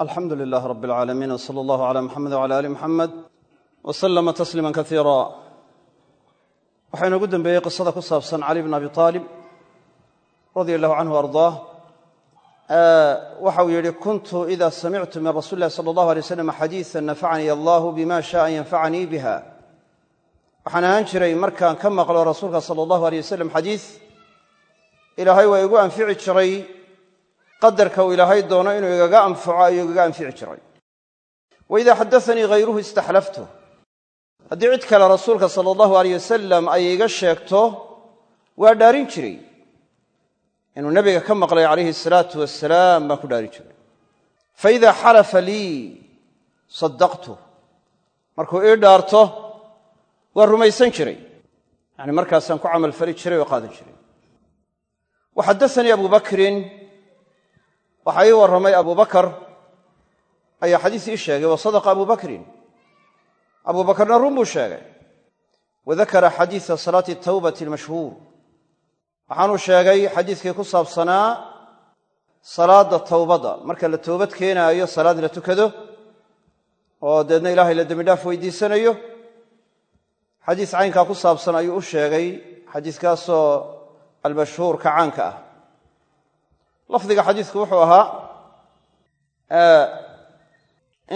alxamdu lilaah rab alcaalamiin w sala allahu cala muxamed wcala ali muxamed w slama tasliima kaiira waxaa inoogu dembeeyey qisada ku saabsan cali bn abi aalib radia allahu canhu ardaah. Waxa uu yidhi kuntu ida samictu min rasuli illahi sala allahu alay slam xadiisa nafacanii allahu bima shaa an yanfacanii biha. Waxaan ahaan jiray markaan ka maqlo rasuulka sala allahu alay wasalam xadiis ilaahay waa igu anfici jiray qadarka uu ilaahay doono inuu igaga anfaco ayuu igaga anfici jiray. Wa idaa xaddaanii hayruhu istaxlaftu. Haddii cid kale rasuulka sala allahu aleyh ay iga sheegto waa dhaarin jiray. Inuu nebiga ka maqlay calayhi salaatu wasalaam baan ku dhaarin jiray. Fa idaa xalafa lii saddaqtu. Markuu ii dhaarto waa rumaysan jiray. Yacni markaasaan ku camalfali jiray oo qaadan jiray. Wa xaddaanii abu waxaa ii warramay abu bakar. Ayaa xadiis ii sheegay wa sadaqa abu bakrin. Abu bakarna run buu sheegay. Wa dakara xadiisa salaati tawbati almashhuur. Waxaanuu sheegay xadiiskii ku saabsanaa salaadda towbadda marka la toobad keenaayo salaad la tukado oo deedna ilaahay la dembidhaaf weydiisanayo xadiis caynkaa ku saabsan ayuu u sheegay xadiiskaasoo almashhuur ka caanka ah lafdiga xadiisku wuxuu ahaa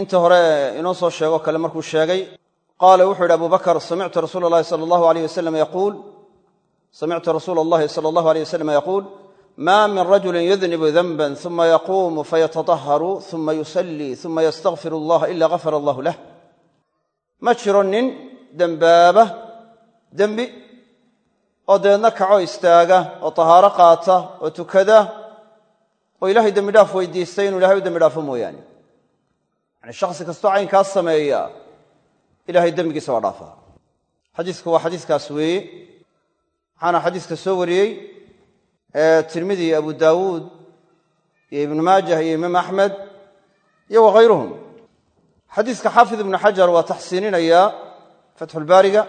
inta hore inoo soo sheego kale markuu sheegay qaala wuxuu yidhi abu bakr samictu rasuula allahi sala allahu aleyh wasalam yaquul. Samictu rasuula allahi sala allahu aleyh wasalam yaquul ma min rajuli yudnibu danban uma yaquumu fayatadaharu uma yusallii uma yastakfir allah ila gafara allahu lah. Ma jiro nin dembaaba dembi oo dabeedna kaco istaaga oo tahaaro qaata oo tukada oo ilaahay dembidhaaf weydiistay inuu ilahay u dembidhaafo mooyaane. Yani shakhsi kastoo caynkaas sameeya ilahay dembigiisa waa dhaafaa. Xadiisku waa xadiiskaas weeye waxaana xadiiska soo wariyey tirmidi abu daawuud iyo ibnu maajah iyo imaam axmed iyo wakhayruhum xadiiska xaafid ibnu xajar waa taxsiininayaa fatxulbaariga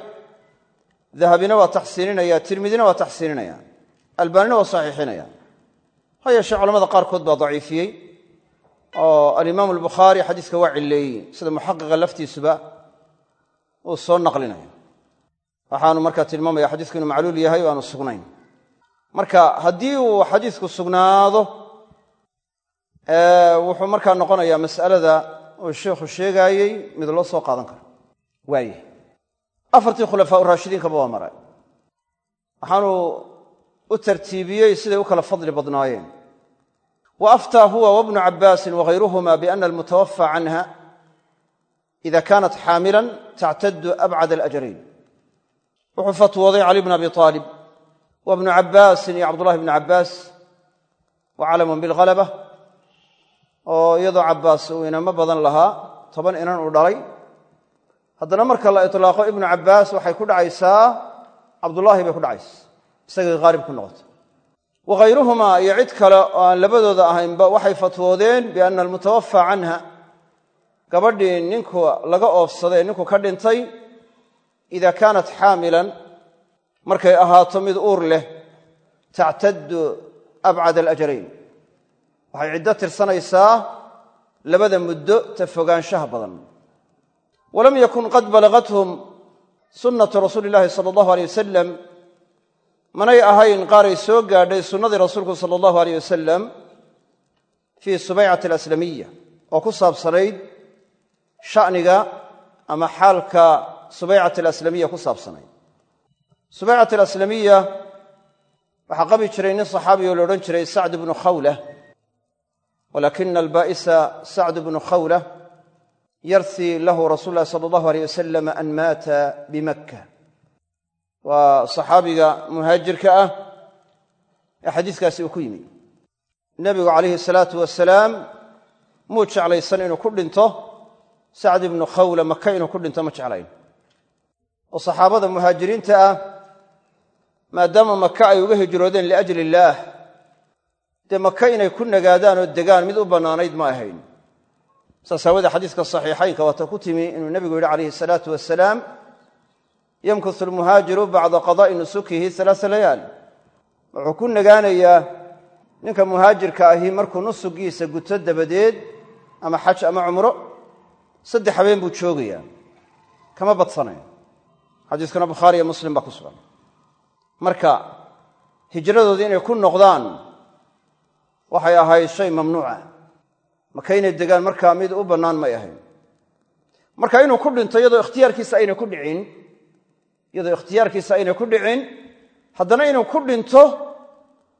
dahabina waa taxsiininaya tirmidina waa taxsiininaya albaanina waa saxiixinaya ha yeeshee culamada qaarkood baa daciifiyey. Oo alimaamu albukhaari xadiiska waa cilleeyey sida muxaqiqa laftiisuba uu soo naqlinayo. Waxaanu markaa tilmaamaya xadiisku inuu macluul yahay o aanu sugnayn. Marka haddii uu xadiisku sugnaado wuxuu markaa noqonayaa mas'alada uu sheikhu sheegaayey mid loo soo qaadan karo. Waaye. Afartii khulafaa uraashidiinkaba waa maray. Waxaanu u tartiibiyey siday u kala fadli badnaayeen wa aftaa huwa wabnu cabbaasin wahayruhuma biana almutawafa canha ida kaanat xaamilan tactadu abcad alajrayn. Wuxuu fatwooday cali bn abi aalib wa bnu cabbaasin iyo cabdullahi bnu cabbaas wa calamun bilhalaba oo iyadoo cabbaas uu inamo badan lahaa toban inan uu dhalay. Haddana marka la itlaaqo ibnu cabbaas waxay ku dhacaysaa cabdullaahi bay ku dhacaysa. Isagay haalib ku noqota wakhayruhumaa iyo cid kale oo aan labadooda ahaynba waxay fatwoodeen bianna almutawafa canha. Gabadhii ninku laga oofsaday ninku ka dhintay ida kaanat xaamilan markay ahaato mid uur leh tactaddu abcad alajrayn waxay ciddo tirsanaysaa labada muddo ta fogaanshaha badan. Walam yakun qad balagathum sunnatu rasuuli illaahi sala allahu aleyh wasalam manay ahayn qaaray soo gaadhay sunnadii rasuulku sala allahu aleyh wasalam fii subaycati alaslamiya oo ku saabsanayd sha'niga ama xaalka subaycati alaslamiya ku saabsanayd. Subaycat alaslamiya waxaa qabi jiray nin saxaabiyo la odhan jiray sacd bnu khawla walakina albaa'isa sacd bnu khawla yarhi lahu rasuul lahi sala allahu aleyh wasalam an maata bimakka waa saxaabiga muhaajirka ah ee xadiiskaasi uu ku yimi. Nebigu calayhi salaatu wasalaam muu jeclaysan inuu ku dhinto sacd ibnu khawla maka inuu ku dhinto ma jeclayn. Oo saxaabada muhaajiriinta ah maadaama maka ay uga hijroodeen liajli illaah dee maka inay ku nagaadaan oo degaan mid u bannaanayd ma ahayn. Saas aawadee xadiiska saxiixaynka waata ku timi inuu nebigu yidhi calayhi salaatu wasalaam yamkusu almuhaajiru bacda qadaa'i nusukihi alaasa layaal wuxuu ku nagaanayaa ninka muhaajirka ahi markuu nusugiisa guto dabadeed ama xaj ama cumro saddex habeen buu joogayaa kama badsanayo xadiiskana bukhaari iyo muslim baa ku sugan. Marka hijradoodii inay ku noqdaan waxay ahayd shay mamnuuca. Maka inay degaan markaa mid u bannaan may ahayn. Marka inuu ku dhinto iyadoo ikhtiyaarkiisa ayna ku dhicin iyadoo ikhtiyaarkiisa ayna ku dhicin haddana inuu ku dhinto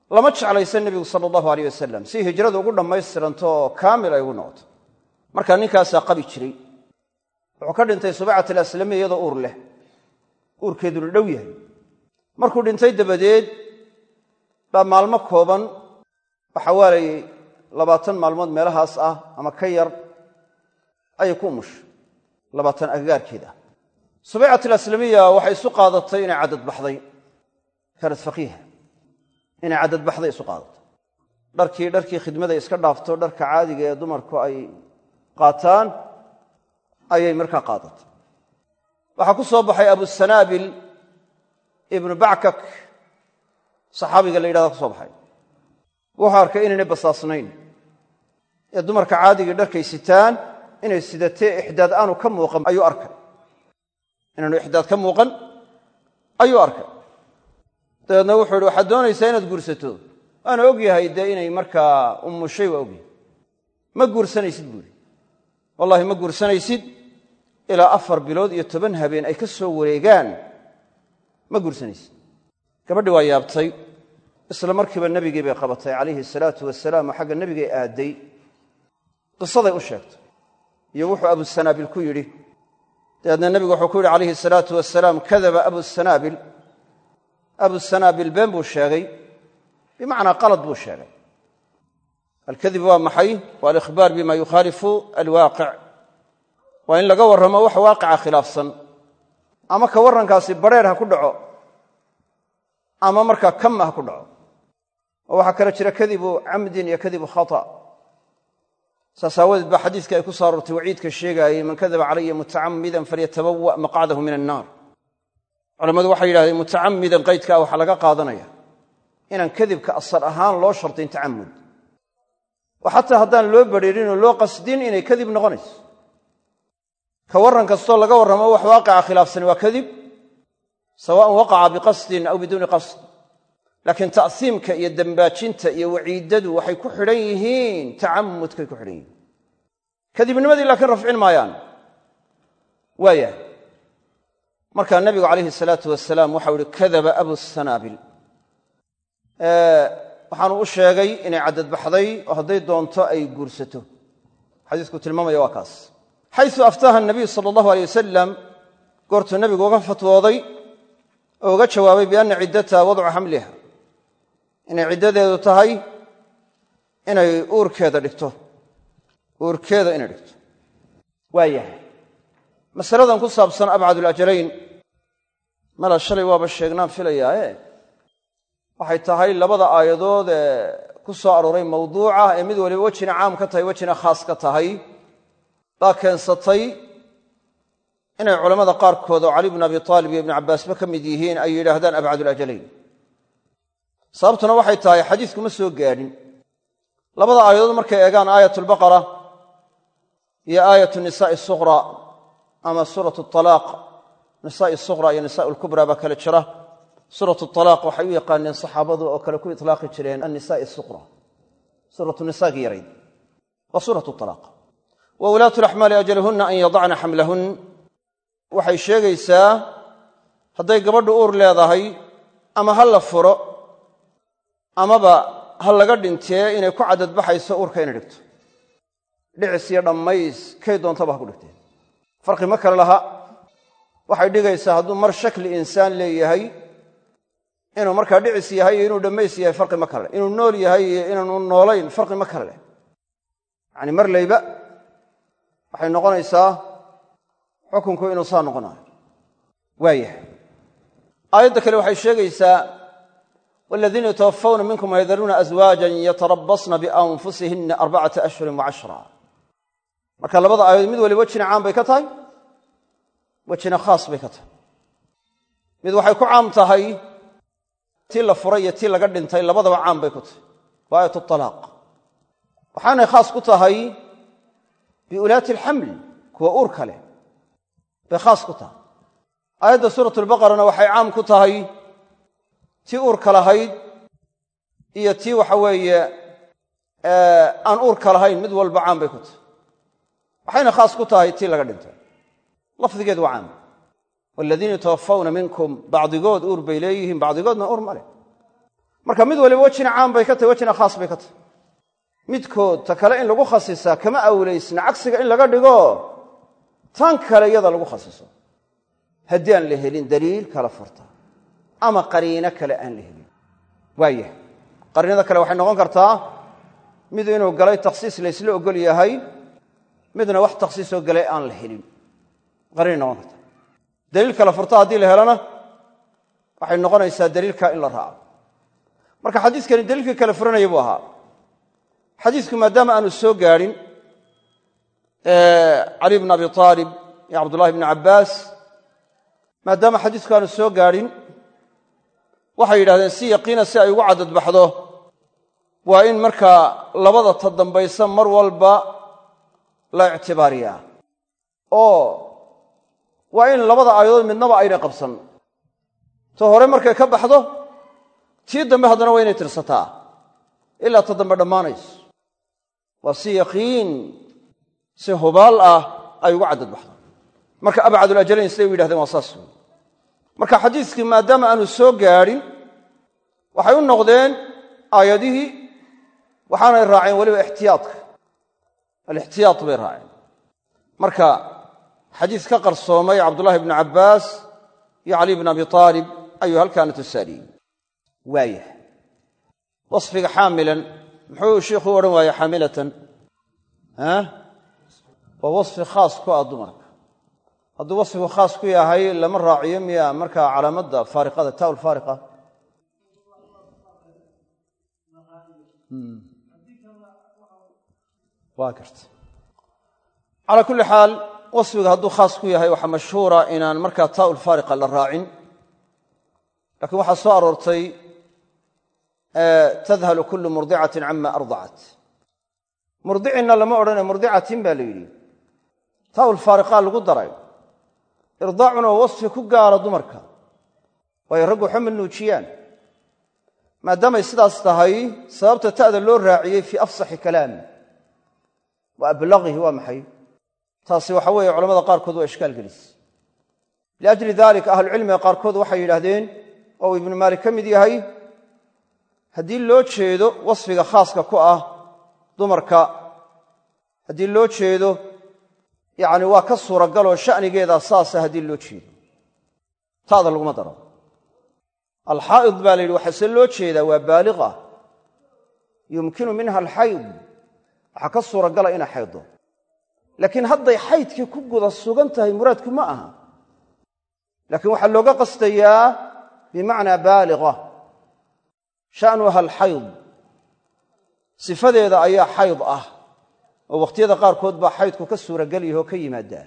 lama jeclaysan nebigu sala allahu aleyh wasalam si hijradu ugu dhammaystiranto oo kaamil ay ugu noqoto. Markaa ninkaasaa qabi jiray. Wuxuu ka dhintay subacat alaslamiya iyadoo uur leh. Uurkeeduna dhow yahay. Markuu dhintay dabadeed baa maalmo kooban waxa waalayay labaatan maalmood meelahaas ah ama ka yar ayay ku umushay labaatan agagaarkeed ah subaycat alaslamiya waxay isu qaadatay inay caddadbaxday kaanad faqiiha inay caddadbaxday isu qaadatay. Dharkii dharkii khidmaday iska dhaafto dharka caadiga ee dumarku ay qaataan ayay markaa qaadatay. Waxaa ku soo baxay abusanaabil ibnu backak. Saxaabiga la yidhahda ku soo baxay. Wuxuu arkay inaynay basaasnayn. Ee dumarka caadigii dharkay sitaan inay sidatee ixdaad aanu ka inaanu ixdaad ka muuqan ayuu arkay. Dabeedna wuxuu yihi waxaad doonaysaa inaad guursato? Waana og yahay dee inay markaa ummushay waa ogyahay. Ma guursanaysid buuri wallahi ma guursanaysid. Ilaa afar bilood iyo toban habeen ay ka soo wareegaan ma guursanaysid. Gabadhi waa yaabtay. Isla markiiba nebigii bay qabatay calayhi salaatu wasalaam oo xagga nebigay aadday qisaday u sheegtay. Iyo wuxuu abusanaabil ku yidhi dabeedna nebigu wuxuu ku yidhi calayhi salaatu wasalaam kadaba abusanaabil abusanaabil been buu sheegay bimacnaa qalad buu sheegay. Alkadib waa maxay? Waa alikhbaar bima yukhaalifu alwaaqic. Waa in laga warramo wax waaqica khilaafsan. Ama ka warrankaasi badrheer ha ku dhaco ama markaa kama ha ku dhaco. Oo waxaa kale jira kadibu camdin iyo kadibu khata saas aawadeed baa xadiiska ay ku soo waciidka sheegaayey man kadaba calaya mutacamidan falyatabawa maqcadahu min annaar. Culammadu waxay yidhahdeen mutacamidan qaydkaa waxaa laga qaadanaya inaan kadibka asal ahaan loo shartin tacamud. Oo xataa haddaan loo badrheerin oo loo qasdin inay kadib noqonayso. Ka warran kastoo laga warramo wax waaqica khilaafsani waa kadib sawaan waqaca biqasdin aw biduuni qasd laakiin ta'siimka iyo dembaajinta iyo waciidadu waxay ku xidhan yihiin tacamudkay ku xidhan yihiin. Kadibnimadii laakiin rafcin maayaan. Waaya markaa nabigu calayhi salaatu wasalaam waxau ihi kadaba abusanaabil waxaanu u sheegay inay caddadbaxday oo hadday doonto ay guursato. Xadiisku tilmaamaya waa kaas. Xaysu aftaaha nabiyu sala allahu alay wasalam goortuu nabigu uga fatwooday oo uga jawaabay bianna ciddataha wadcu xamliha inay ciddadeedu tahay inay uurkeeda dhigto. Uurkeeda inay dhigto. Waayahay masaladan ku saabsan abcadulajalayn mala shalay waaba sheegnaan filayaae? Waxay tahay labada aayadood ee ku soo arooray mawduuca ee mid waliba wejina caam ka tahay wejina khaas ka tahay baa keensatay inay culammada qaarkood oo cali bnu abi taalib iyo ibnu cabbaasba ka mid yihiin ay yidhaahdaan abcadulajalayn sababtuna waxay tahay xadiisku ma soo gaadhin. Labada aayadood markay eegaan aayat albaqara iyo aayat nisaa'i suqra ama suurat talaaq nisaa'i suqra iyo nisaa lkubra baa kale jira. Suurat talaaq waxay u yaqaaneen saxaabadu oo kale ku itlaaqi jireen annisaa'i suqra suuratu nisaagii yarayd waa suurat talaaq. Wa ulaatu laxmaali ajaluhunna an yadacna xamlahun. Waxay sheegaysaa hadday gabadhu uur leedahay ama ha la furo amaba ha laga dhintee inay ku caddadbaxayso uurka inay dhigto. Dhicis iyo dhammays kay doontaba ha ku dhigtee farqi ma kale laha. Waxay dhigaysaa hadduu mar shakli insaan leeyahay inuu markaa dhicis yahay iyo inuu dhammays yahay farqi ma kale inuu nool yahay iyo inaanu noolayn farqi ma kale leh. Yacani mar layba waxay noqonaysaa xukunku inuu saa noqonayo waayahay. Aayadda kale waxay sheegaysaa waladiina yatawaffawna minkum wayadaruuna aswaajan yatarabasna bianfusihina arbacata ashhurin wacashra marka labada aayadood mid waliba wejina caam bay ka tahay wejina khaas bay ka tahay mid waxay ku caam tahay tii la furay iyo tii laga dhintay labadaba caam bay ku tahay waa aayat alaaq waxaanay khaas ku tahay biulaati tii uurka lahayd iyo tii waxa weeye aan uurka lahayn mid walba caam bay ku tahay. Waxayna khaas ku tahay tii laga dhintay. Lafdigeed waa caam waladiina yatawaffawna minkum bacdigood uur bay leeyihiin bacdigoodna uur ma leh marka mid waliba wejina caam bay ka tahy wejina khaas bay ka tahy midkood ta kale in lagu khasisaa kama awlaysna cagsiga in laga dhigo tan kale iyada lagu ama qariino kale aan la helin. Waayah qariinada kale waxay noqon kartaa mid inuu galay takhsiis laysla ogol yahay midna wax takhsiisoo galay aan la helin. Qariinay noqon kartaa daliil kala furta haddii la helona waxay noqonaysaa daliilka in la raaco. Marka xadiiskani daliilkii kale furanaya buu ahaa. Xadiisku maadaama aanu soo gaadhin cali bn abi aalib iyo cabdullahi bni cabbaas maadaama xadiisku aanu soo gaadhin waxay yidhahdeen si yaqiina si ay ugu cadadbaxdo waa in markaa labada ta dambaysa mar walba la ictibaariyaa. Oo waa in labada aayadood midnaba aynay qabsan. Ta hore markay ka baxdo tii dambe haddana waa inay tirsataa. Ilaa ta dambe dhammaanayso waa si yaqiin si hubaal ah ay ugu cadadbaxdo marka abcadulajalayn siday u yidhahdeen waa saas. wey marka xadiiskii maadaama aanu soo gaadhin waxay u noqdeen aayadihii waxaanay raaceen weliba ixtiyaadka. Alixtiyaad bay raaceen. Marka xadiis ka qarsoomay cabdullahi bni cabbaas iyo cali bn abi aalib ayuu halkaana tusaaliyey waayah wasfiga xaamilan muxuu shiikhuu odhan waayey xaamilatan waa wasfi khaas ku ah dumarka hadduu wasfigu khaas ku yahay lama raaciyo miya markaa calaamadda faariqada ta lfaariqa waa garta kulli xaal wasfiga hadduu khaas ku yahay waxaa mashhuura inaan markaa taa ulfaariqa la raacin. Laakiin waxaa soo aroortay tadhalu kullu murdicatin cama ardacat. Murdicinna lama odhane murdicatin baa la yidhi. Taa ulfaariqaa lagu daray irdaacuna waa wasfi ku gaara dumarka. Waayo raggu waxba ma nuujiyaan. Maadaamay sidaas tahay sababta ta'da loo raaciyey fii afsaxi kalaami wa ablagihi waa maxay? Taasi waxa weeye culamada qaarkood waa ishkaal gelis. Liajli dalika ahlucilmiga qaarkood waxay yidhaahdeen oo uu ibnu maalik ka mid yahay haddii loo jeedo wasfiga khaaska ku ah dumarka. Haddii loo yacni waa ka suuragaloo sha'nigeedaa saasa haddii loo jeedo. Ta'da laguma daro. Alxaa'id baa la yidhi waxaa loo jeedaa waa baaliqa yumkinu minha alxayd. Waxaa ka suuragala inay xayddo laakiin hadday xaydkii ku guda sugan tahay muraadku ma aha. Laakiin waxaa looga qastayaa bimacnaa baaliqa sha'nuha alxayd sifadeeda ayaa xayd ah oo wakhtiyada qaarkood baa xaydku ka suuragelyaho ka yimaadaa.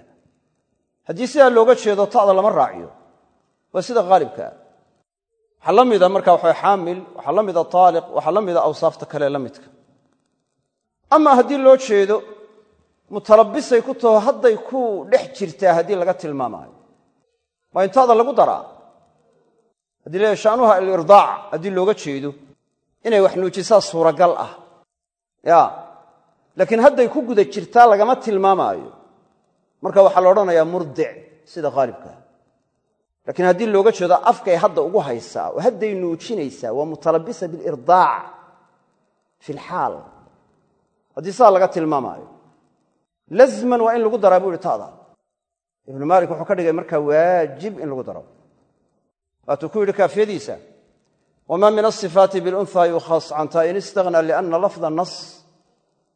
Haddii sidaa looga jeedo ta'da lama raaciyo. Waa sida haalibkaa waxaa la mida marka waxa xaamil waxaa la mida taaliq waxaa la mida awsaafta kale la midka. Ama haddii loo jeedo mutalabisay ku taho hadday ku dhex jirtaa haddii laga tilmaamaayo. Waa in lagu daraa. Haddii leeya sha'nuha alirdaac haddii looga jeedo inay wax nuujisaa suuragal ah laakiin hadday ku guda jirtaa lagama tilmaamaayo. Marka waxaa la odhanayaa murdic sida haalibkaa laakiin haddii looga jeedo afkay hadda ugu haysaa oo hadday nuujinaysaa waa mutalabisa bilirdaac fi lxaal haddii sidaa laga tilmaamaayo. Lazman waa in lagu daraa buu ta'da. Ibnu maalik wuxuu ka dhigay markaa waajib in lagu daro. Waatuu ku yidhi kaafiyadiisa wamaa min asifaati bilunha yukhas can in istagna liana lafda nas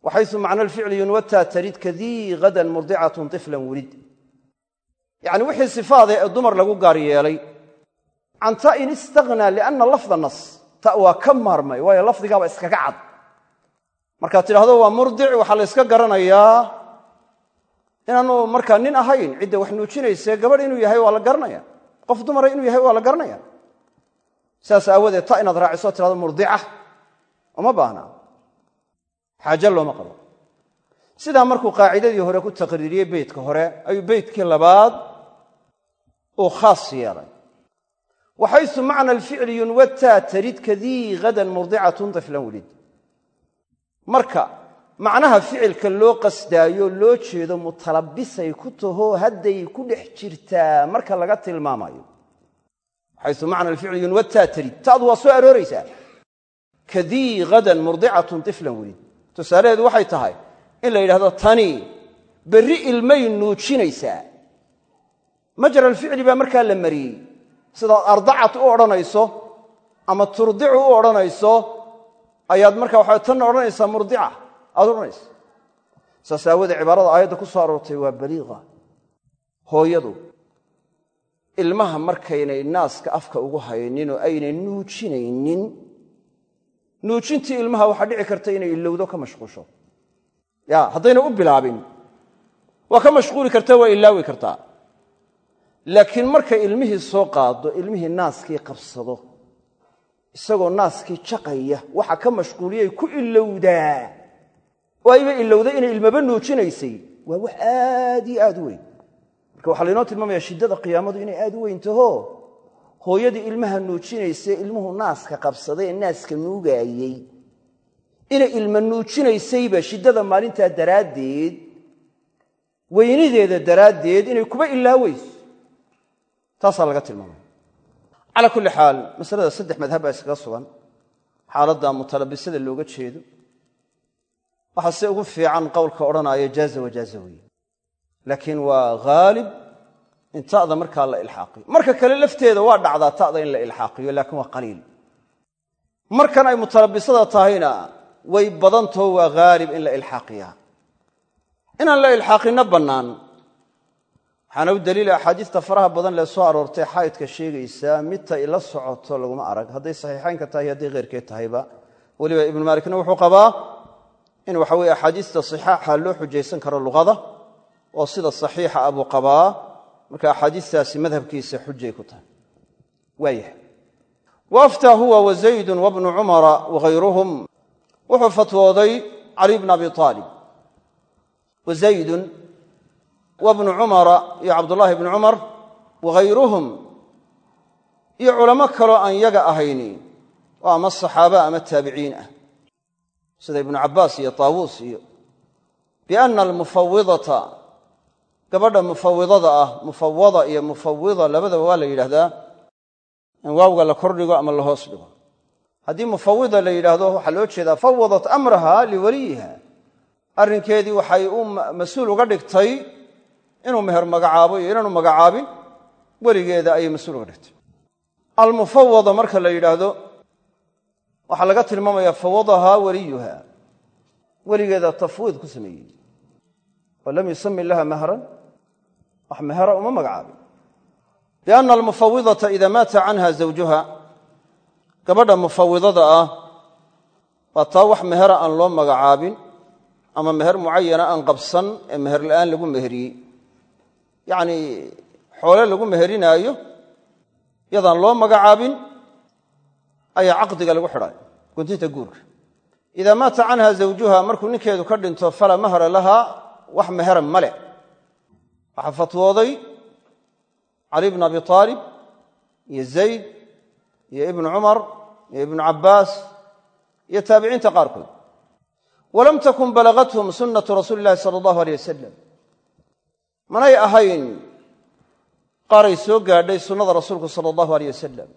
waxaysu macna alficli yunwataa tarid kadii hadan murdicatun tiflan wulid yacni wixii sifaada ee dumar lagu gaar yeelay can ta in istaghnaa lianna lafda nas ta waa ka maarmay waayo lafdigaaba iskaga cad markaad tidhahdo waa murdic waxaa la yska garanayaa inaanu markaa nin ahayn cidda wax nuujinayse gabadh inuu yahay waa la garanaya qof dumara inuu yahay waa la garanaya saas aawadeed ta inaad raaciso tidhahdo murdica uma baahna xaaje looma qabo. Sidaa markuu qaacidadii hore ku taqriiriyey beytka hore ayuu beytkii labaad uu khaas yeelay. Waxaysu macna alficli yunwataa tarid kadii hadan murdicatun tiflan welid marka macnaha ficilka loo qasdaayo loo jeedo mutalabisay ku taho hadday ku dhex jirtaa marka laga tilmaamayo. Waxaysu macna alficli yunwataa tarid. Taadu waa soo arooraysaa. Kadii hadan tusaalaheedu waxay tahay in la yidhahdo tani berri ilmay nuujinaysaa. Majra alficli baa markaa la mariyey. Sidaad ardacat u odhanayso ama turdicu u odhanayso ayaad markaa waxaa tanna odhanaysaa murdica. Aad odhanaysa saas aawoodee cibaarada aayadda ku soo aroortay waa baliiqa. Hooyadu ilmaha markaynay naaska afka ugu haynin oo aynay nuujinaynin nuujintii ilmaha waxaa dhici karta inay ilowdo ka mashquusho. Ya haddayna u bilaabin. Waa ka mashquuli kartaa waa ilaawi kartaa laakiin markay ilmihii soo qaado ilmihii naaskii qabsado isagoo naaskii jaqaya waxa ka mashquuliyay ku ilowdaa. Oo ayba ilowda inay ilmaba nuujinaysay. Waa wax aad iyo aad weyn. Marka waxaa laynoo tilmaamaya shiddada qiyaamadu inay aad u weyn hooyadii ilmaha nuujinayse ilmuhu naaska qabsaday ee naaska nuugaayey. Inay ilma nuujinaysayba shiddada maalintaa daraaddeed weynideeda daraaddeed inay kuba ilaaweyso taasaa laga tilmaamaya calaa kulli xaal masalada saddex madhab iskaga sugan. Xaaladda mutalabisada looga jeedo. Waxaa se ugu fiican qowlka odhanaya jaaza wajaaza weeye. Laakiin waa haalib in ta'da la ilxaaqiyo marka kale lafteeda waa dhacdaa ta'da in la ilxaaqiyo laakiin waa qaliil. Markan ay mutalabisada tahayna way badantaho waa haalib in la ilxaaqiyaa. Inaan la ilxaaqinna bannaan waxaana u daliila axaadiista faraha badan lee soo aroortay xaydka sheegaysaa midta ila socoto laguma arag. Hadday saxiixaynka tahay hadday kheyrkeed tahayba weliba ibnu maalikna wuxuu qabaa in waxa weye axaadiista saxaaxa loo xujaysan karo luqada oo sida saxiixa abuu qabaa marka axaadiistaasi madhabkiisa xujay ku tahay. Waayahay waaftaa huwa wa wabnu cumara wahayruhum wuxuu fatwooday cali bn abi aalib wa zaydun wabnu cumara iyo cabdullaahi bnu cumar wahayruhum iyo culamo kaloo aan yaga ahayni oo ama saxaaba ama taabiciin ah. Sida ibnu cabbaas iyo taawuus iyo. Bianna almufawidata gabadha mufawidada ah mufawada iyo mufawida labadaba waa la yidhahdaa in waawga la kordhigo ama la hoos dhigo. Haddii mufawida la yidhaahdo waxaa loo jeedaa fawadat amraha liwaliyiha. Arrinkeedii waxay u mas'uul uga dhigtay inuu meher magacaabo iyo inaanu magacaabin weligeeda ayay mas'uul uga dhigtay. Almufawada marka la yidhaahdo waxaa laga tilmaamayaa fawadahaa waliyuha. Weligeeda tafwiid ku sameeyey. Oo yusami laha mahran wax mehera uma magacaabin. Bianna almufawidata ida maata canha zawjuha gabadha mufawidada ah waa taa wax mehera aan loo magacaabin ama meher mucayana aan qabsan ee meher la'aan lagu meheriyey. Yacnii xoole lagu meherinaayo yadaan loo magacaabin ayaa caqdiga lagu xidhay guntinta guurka. Idaa maata canha zawjuha markuu ninkeedu ka dhinto falaa mahra laha wax mehera waxaa fatwooday cali bn abi aalib iyo zayd iyo ibnu cumar iyo ibnu cabbaas iyo taabiciinta qaarkood. Walam takun balagathum sunnatu rasuuli illahi sala allahu aleyh wasalam manay ahayn qaaray soo gaadhay sunnada rasuulku sala allahu aleyh wasalam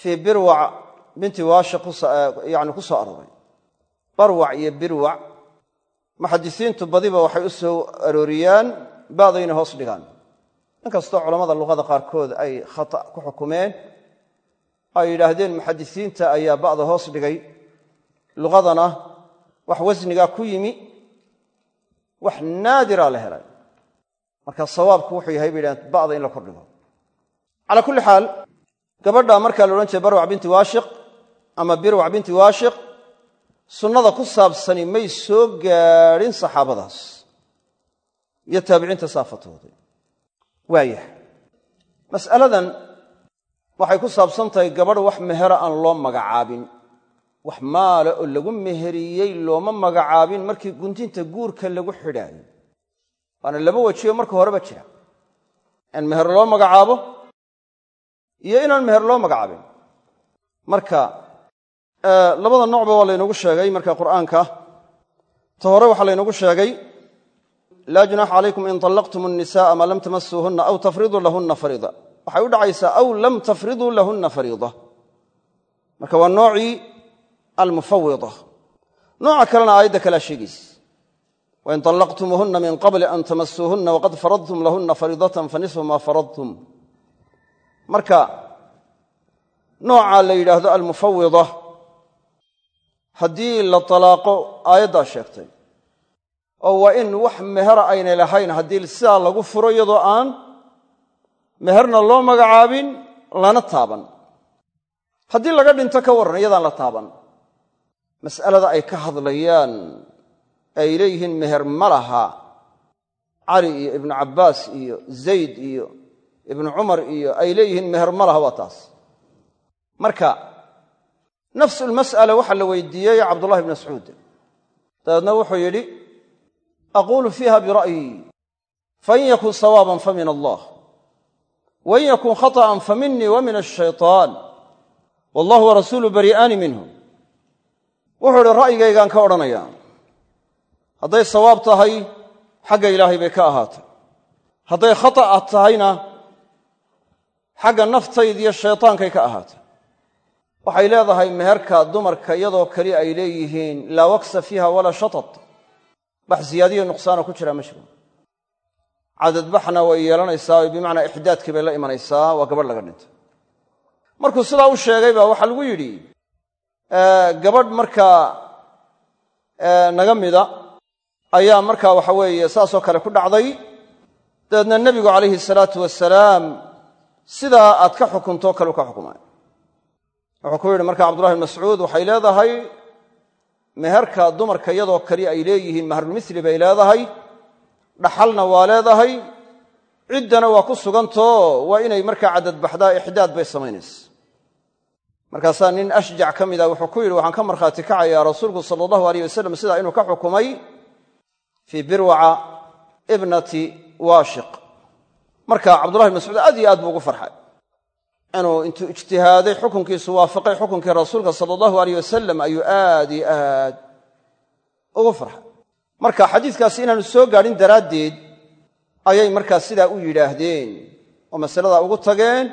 fii birwac binti waasha yani ku soo arooray. Barwac iyo birwac muxadisiintu badiba waxay u soo arooriyaan ba'dayna hoos dhigaan. Inkastoo culammada luqada qaarkood ay khata ku xukumeen ay yidhaahdeen muxadisiinta ayaa ba'da hoos dhigay. Luqadana wax wasnigaa ku yimi wax naadiraa la helay. Marka sawaabku wuxuu yahay bay yidhahdeen ba'da in la kordhigo. Calaa kulli xaal gabadha markaa la odhan jiray barwac binti waashiq ama birwac binti waashiq sunnada ku saabsani may soo gaadhin saxaabadaas iyo taabiciinta saa fatwooday mas'aladan waxay ku saabsan tahay gabadh wax mehera aan loo magacaabin. Wax maala oo lagu meheriyey looma magacaabin markii guntinta guurka lagu xidhaayo waana laba wejiyo marka horeba jira. In meher loo magacaabo iyo inaan meher loo magacaabin. Marka labada noocba waa laynoogu sheegay marka qur'aanka. Ta hore waxaa laynoogu sheegay laa junaxa calaykum in allaqtum nisaa maa lam tamasuuhunna aw tafriduu lahunna farida waxay u dhacaysaa aw lam tafriduu lahunna fariida. Marka waa noocii almufawida nooca kalena aayadda kalea sheegaysa wain allaqtumuuhunna min qabli an tamasuuhunna waqad faradtum lahunna fariidatan fanisfu maa faradtum. Marka noocaa la yidhaahdo almufawida haddii la alaaqo aayaddaa oo waa in wax mehera aynay lahayn haddii sidaa lagu furo iyadoo aan meherna loo magacaabin lana taaban. Haddii laga dhinto ka warran iyadaan la taaban. Mas'alada ay ka hadlayaan ay leeyihiin meher ma laha. Cali iyo ibnu cabbaas iyo zayd iyo ibnu cumar iyo ay leeyihiin meher ma laha waa taas. Marka nafsulmas'ala waxaa la weydiiyey cabdullahi bn mascuud. Dabeedna wuxuu yidhi aquulu fiiha bira'yi fain yakun sawaaban fa min allah wain yakun khaطa'an fa minii wa min ashayطaan wallahu warasuulu bari'aani minhu wuxuu idhi ra'yigaygaan ka odhanayaa hadday sawaab tahay xagga ilaahay bay ka ahaatay hadday khata'a tahayna xagga naftaydiiyo shaytaankay ka ahaatay waxay leedahay meherka dumarka iyadoo keli ay leeyihiin laa waksa fiiha walaa shatat bax ziyaadiyo nuqsaana ku jiraa ma jiro cadadbaxna way yeelanaysaa oo bimacnaa ixdaadkii bay la imanaysaa waa gabadh laga dhintay. Markuu sidaa u sheegay baa waxaa lagu yidhi gabadh markaa naga mida ayaa markaa waxa weeye saasoo kale ku dhacday. Dabeedna nebigu calayhi salaatu wasalaam sidaa aad ka xukuntoo kale u ka xukumay. Wuxuu ku yidhi marka cabdullahi mascuud waxay leedahay meherka dumarka iyadoo kali ay leeyihiin mahrulmisli bay leedahay dhaxalna waa leedahay ciddana waa ku sugantoo waa inay markaa cadadbaxdaa ixdaad bay samaynaysa. Markaasaa nin ashjac ka mid ah wuxuu ku yidhi waxaan ka markhaati kacayaa rasuulku sala allahu aleyh wasalam sidaa inuu ka xukumay fii birwaca ibnati waashiq. Marka cabdullahi bn mascuud aad iyo aad buu ugu farxay inuu intuu ijtihaaday xukunkiisu waafaqay xukunkii rasuulka sala allahu aleyh wasalam ayuu aad iyo aad ugu farxay. Marka xadiiskaasi inaanu soo gaadhin daraaddeed ayay markaa sidaa u yidhaahdeen oo masaladaa ugu tageen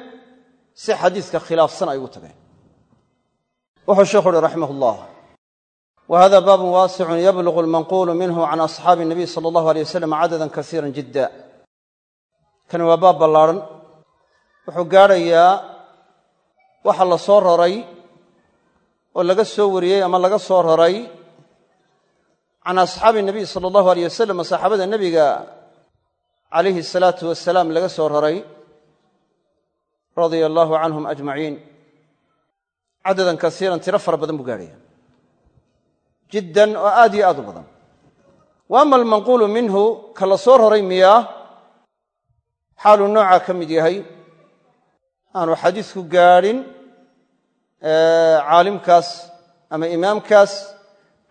si xadiiska khilaafsan ay ugu tageen. Wuxuu sheikhu uhi raximah ullah wa hada baabun waasicun yablugu almanquulu minhu can asxaabi nabiy sala allahu aleyh wuxuu gaadhayaa waxa la soo raray oo laga soo wariyey ama laga soo raray can asxaabi nabiy sala allahu aleyh wasalam saxaabada nebiga calayhi asalaatu wasalaam laga soo raray radia allaahu canhum ajmaciin. Cadadan kasiiran tiro fara badan buu gaadhaya jiddan oo aad iyo aad u badan. Wa ama almanquulu minhu ka la soo raray miyaa? Xaaluu noocaa ka mid yahay aanu xadiisku gaadhin caalimkaas ama imaamkaas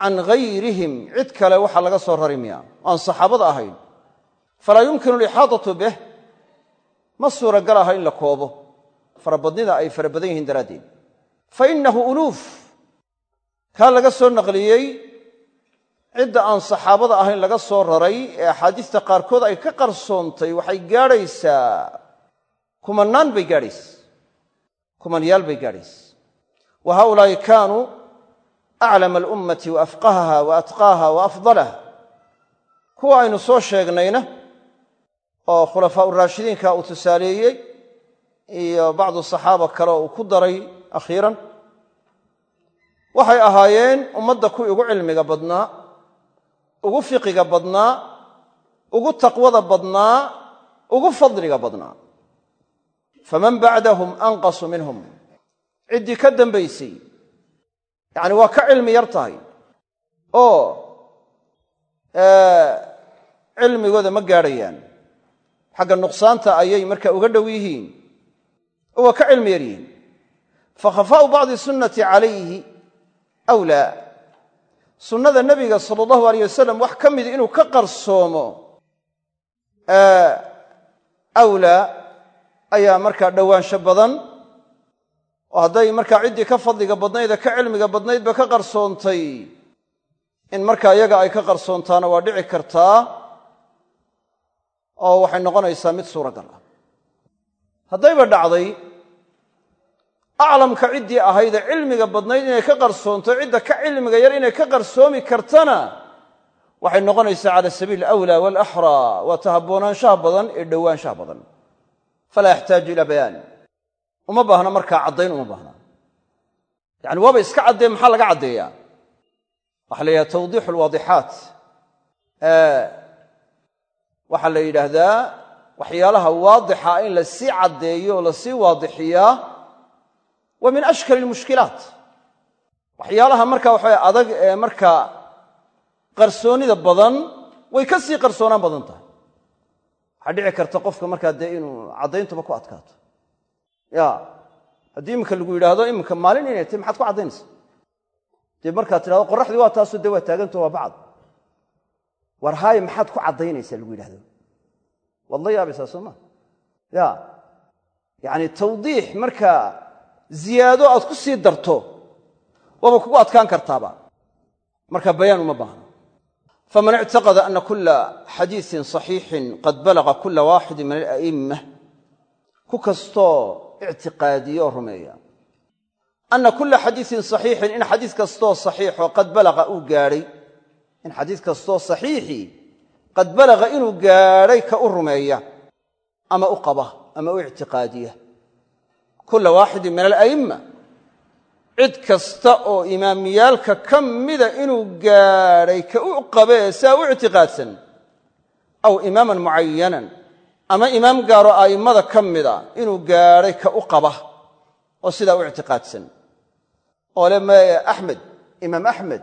can hayrihim cid kale waxaa laga soo rari miya o aan saxaabada ahayn. Falaa yumkinu alixaadatu bih ma suuragal aha in la koobo. Farabadnida ay fara badan yihiin daraaddeed. Fa innahu uluuf kaa laga soo naqliyey cidda aan saxaabada ahayn laga soo raray ee axaadiista qaarkood ay ka qarsoontay waxay gaadhaysaa kumannaan bay gaadhaysa kumanyaal bay gaadhaysa wa haulaa'i kaanuu aclama alummati wa afqahaha wa atqaaha wa afdalaha. Kuwa aynu soo sheegnayna oo khulafaa uraashidiinka uu tusaaleeyey iyo bacdu saxaaba kale uu ku daray akhiiran waxay ahaayeen ummadda kuwii ugu cilmiga badnaa ugu fiqiga badnaa ugu taqwada badnaa ugu fadliga badnaa faman bacdahum anqasu minhum. Ciddii ka dambaysay yacni waa ka cilmi yar tahay. Oo cilmigooda ma gaadhayaan. Xagga nuqsaanta ayay marka uga dhow yihiin. Oo waa ka cilmi yar yihiin. Fa khafaa'u bacdi sunnati calayhi awlaa sunnada nebiga sala allahu alayh wasalam wax ka mid inuu ka qarsoomo awlaa ayaa markaa dhowaansho badan oo hadday markaa ciddii ka fadliga badnayd ee ka cilmiga badnaydba ka qarsoontay in markaa iyaga ay ka qarsoontaana waa dhici kartaa oo waxay noqonaysaa mid suuragal ah. Haddayba dhacday aclamka ciddii ahayd cilmiga badnayd inay ka qarsoonto cidda ka cilmiga yar inay ka qarsoomi kartana waxay noqonaysaa cala sabiili alawlaa waalaxraa waa tahabboonaanshaha badan ee dhowaanshaha badan falaa yaxtaaju ilaa bayaan uma baahna markaa caddayn uma baahna yacani waaba iska caddee maxaa laga caddeeyaa? Waxaa la yidhahda tawdiixu alwaadixaat waxaa la yidhaahdaa waxyaalaha waadixa in la sii caddeeyo oo la sii waadixiyaa wa min ashkali almushkilaat waxyaalaha marka waxawe adag ee markaa badan way ka sii qarsoonaan badan waxaa dhici karta qofka markaa dee inuu caddayntuba ku adkaato. Ya haddii iminka lagu yidhaahdo iminka maalin inay tahy maxaad ku caddaynaysa dee markaad tidhahdo qoraxdii waa taasoo dee waa taaganto waa bacad. War maxaad ku caddaynaysaa lagu yidhahdo waad yaabaysaa soo ma? Ya yacani tawdiix markaa ziyaado aad ku sii darto waaba kugu adkaan kartaaba. Marka bayaan uma baahno faman ictaqada ana kula xadiisin صaxiixin qad balaga kula waaxidin min ala'imma ku kastoo ictiqaadiyo rumeeya ana kula xadiisin صaxiixin in xadiis kastoo saxiixo qad balaga uu gaadhay in xadiis kastoo saxiixii qad balaga inuu gaadhay ka u rumeeya ama u qaba ama u ictiqaadiya kula waaxidin cid kasta oo imaamiyaalka ka mida inuu gaadhay ka u qabee saa u ictiqaadsan aw imaaman mucayanan ama imaam gaaro a'immada ka mida inuu gaadhay ka u qaba oo sidaa u ictiqaadsan. Oo le axmed imaam axmed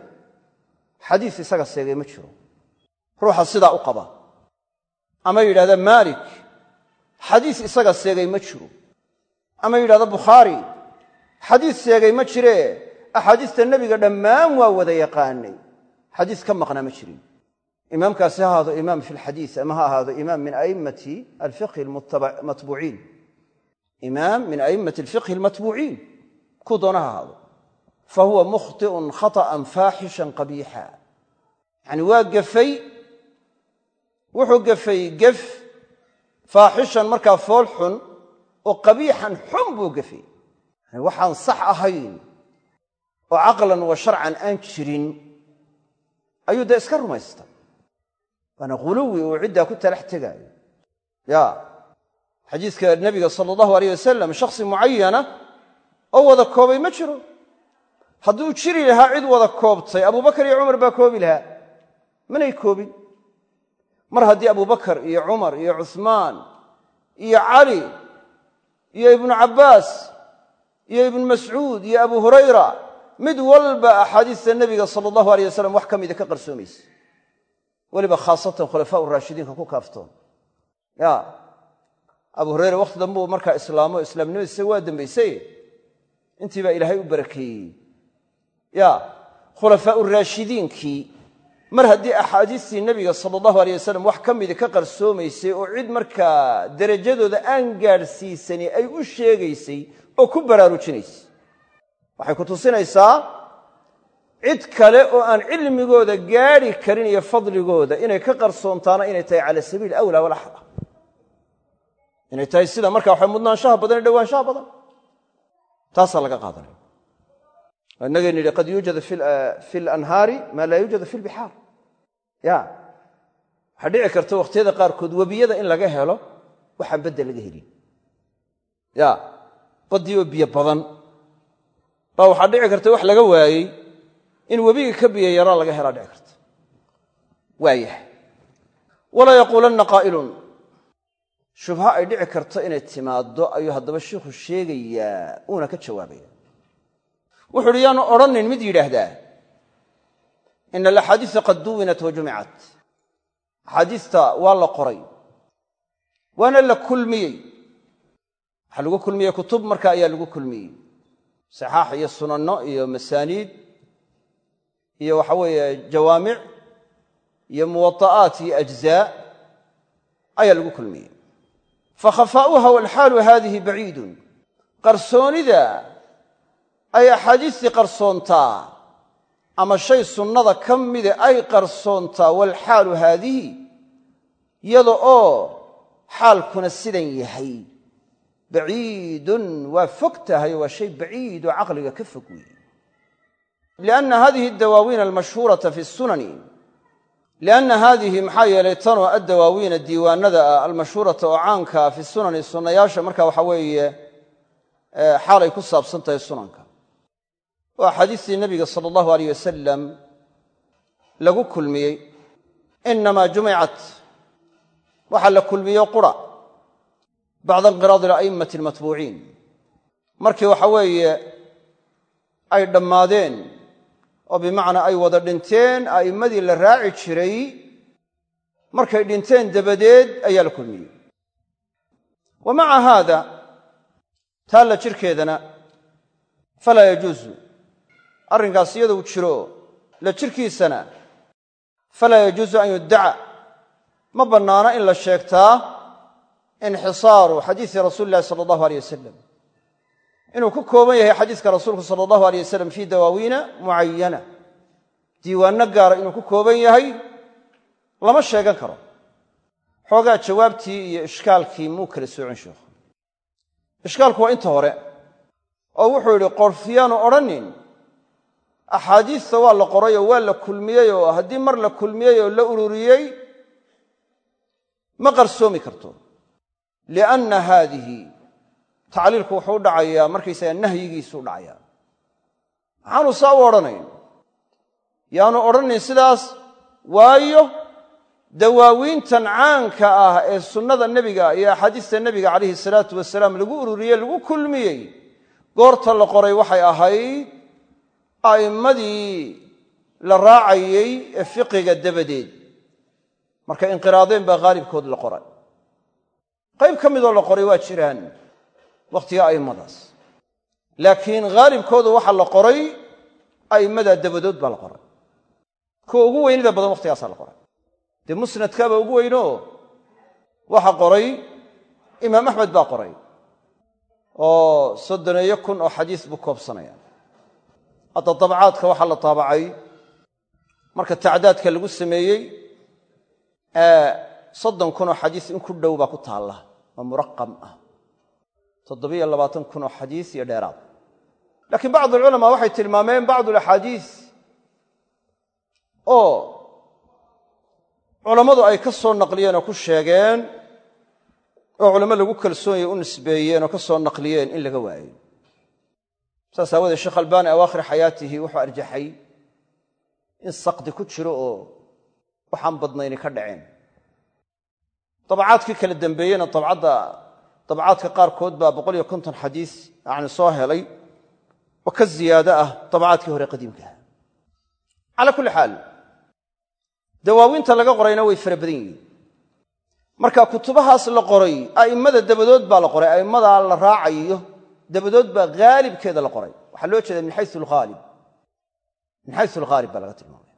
xadiis isaga seegay ma jiro. Ruuxa sidaa u qaba. Ama yidhahda maalik xadiis isaga seegay ma jiro. Ama yidhahda bukhaari xadiis seegay ma jiree axaadiista nebiga dhammaan waa wada yaqaanay. Xadiis ka maqnaa ma jirin. Imaamkaasi ha ahaado imaam fi lxadiis ama ha ahaado imaam min a'immati alfiqhi matbuuciin. Imaam min a'immati alfiqhi almatbuuciin. Kuu doona ha ahaado. Fa huwa mukhti'un khata'an faaxishan qabiixa. Yacani waa gafay wuxuu gafay gef faaxishan markaa fool xun oo qabiixan xun buu gafay waxaan sax ahayn oo caqlan wa sharcan aan jirin ayuu dee iska rumaysta. Waana khuluwi uu ciddaa ku talax tegaayo. Ya xadiiska nebiga sala allahu aleyh wasalam shakhsi mucayana oo wada koobay ma jiro. Hadduu jiri lahaa cid wada koobtay abubakar iyo cumar baa koobi lahaa. Manay koobin? Mar haddii abubakar iyo cumar iyo cuhmaan iyo cali iyo ibnu cabbaas iyo ibnu mascuud iyo abu hurayra mid walba axaadiista nebiga sala allahu aleyh wasalam wax ka mida ka qarsoomaysa weliba khaasatan khulafaa raashidiinka ku kaaftoon. Ya abu hurayra wakhti dambuu markaa islaamo islaamnimadiisa waa dambaysay. Intii baa ilaahay u barakeeyey ya khulafaau raashidiinkii mar haddii axaadiistii nebiga sala allahu aleyh wasalam wax ka mida ka qarsoomaysay oo cid markaa derajadooda aan gaadhsiisani ay u sheegaysay oo ku baraarujinaysay waxay ku tusinaysaa cid kale oo aan cilmigooda gaadhi karin iyo fadligooda inay ka qarsoontaana inay tahay cala sabiil awlaa walaxra. Inay tahay sida markaa waxa mudnaanshaha badan ee dhowaanshaha badan. Taasaa laga qaadanaya. Inagaynu yidhi qad yuujadu fi lanhaari maa laa yuujadu fi lbixaar ya. Waxaa dhici karta wakhtiyada qaarkood webiyada in laga helo waxaan bedel laga helin. Ya baddii oo biyo badan. Baa waxaa dhici karta wax laga waayey in webiga ka biyo yaraa laga helaa dhici karta. Waayahay. Walaa yaquulanna qaa'ilun. Shubha ay dhici karto inay timaaddo ayuu haddaba shiikhu sheegayaa uuna ka jawaabaya wuxu uhi yaanu odhanin mid yidhaahdaa ina alaxaadiisa qad duwinat wa jumicat. Axaadiista waa la qoray waana la kulmiyey waxaa lagu kulmiyey kutub marka ayaa lagu kulmiyey saxaax iyo sunanno iyo masaaniid iyo waxa weeye jawaamic iyo muwada'aat iyo ajzaa ayaa lagu kulmiyey fakhafaa'uha walxaalu haadihi baciidun. Qarsoonida ay axaadiistii qarsoontaa ama shay sunnada ka mida ay qarsoontaa walxaalu haadihi iyada oo xaalkuna sidan yahay baciidun waa fog tahay waa shay baciid oo caqliga ka fog weeye lianna hadihi adawaawiin almashhuurata fi sunani lianna haadihi maxaa yeelay tanoo addawaawiina diiwaanada ah almashhuurata oo caankaa fi sunani sunnayaasha marka waxa weeye xaalay ku saabsan tahay sunanka. Oo axaadiistii nebiga sala allahu wasalam lagu kulmiyey. inamaa bacda inqiraadi ala'immati almatbuuciin markii waxa weeye ay dhammaadeen oo bimacnaa ay wada dhinteen a'immadii la raaci jiray markay dhinteen dabadeed ayaa la kulmiyey wa maca haada taa la jirkeedana falaa yajuusu arrinkaas iyadou jiro la jirkiisana falaa yajuusu an yuddaca ma bannaano in la sheegtaa inxisaaru xadiisi rasuuli illahi sala allahu aleyh wasalam inuu ku kooban yahay xadiiska rasuulku sala allahu aleyh wasalam fii dawaawiina mucayana diiwaanno gaara inuu ku kooban yahay lama sheegan karo. Xoogaa jawaabtii iyo ishkaalkii muu kala soocin sheekhu. Ishkaalku waa inta hore oo wuxuu yidhi qorfiyaanu odhanin axaadiista waa la qoray oo waa la kulmiyey oo haddii mar la kulmiyey oo la ururiyey ma qarsoomi karto lianna haadihi tacliilku wuxuu u dhacayaa markaysaga nahyigiisu u dhacayaa maxaanu saa u odhanayn yaanu odhanin sidaas waayo dawaawiintan caanka ah ee sunnada nebiga iyo axaadiista nebiga calayhi salaatu wasalaam lagu ururiyey lagu kulmiyey goorta la qoray waxay ahayd a'immadii la raacayey ee fiqiga dabadeed markay inqiraadeen baa haalibkood la qoray qayb ka midoo la qoray waa jiraan wakhtiga a'immadaas. Laakiin haalibkoodu waxaa la qoray a'immadaa dabadood baa la qoray. Kuwa ugu weynida badan waktigaasaa la qoray. Dee musnadkaaba ugu weynoo? Waxa qoray imaam axmed baa qoray oo soddoneeyo kun oo xadiis buu koobsanaya. Hadda dabcaadka waxaa la taabacay marka tacdaadka lagu sameeyey soddon kun oo xadiis in ku dhow baa ku taalla oo muraqam ah. Toddobiyo labaatan kun oo xadiis iyo dheeraad. Laakiin bacd alculamaa waxay tilmaameen bacdu alaxaadiis oo culammadu ay ka soo naqliyeen oo ku sheegeen oo culamo lagu kalsoonyay u nisbeeyeen oo ka soo naqliyeen in laga waayo. Saas aawoodee sheekh albaani awaakhir xayaatihi wuxuu arjaxay in saqdi ku jiro oo waxaan badnayni ka dhaceen dabacaadkii kala dambeeyena dabcadda dabcaadka qaarkood baa boqol iyo konton xadiis yacni soo helay oo ka ziyaado ah dabacaadkii hore qadiimkaha calaa kulli xaal dawaawiinta laga qorayna way fara badan yihiin. Marka kutubahaas la qoray a'immada dabadood baa la qoray a'immadaa la raacayo dabadood baa haalibkeeda la qoray. Waxaa loo jeeda min xayu alghaalib min xayu alghaalib baa laga tilmaamaya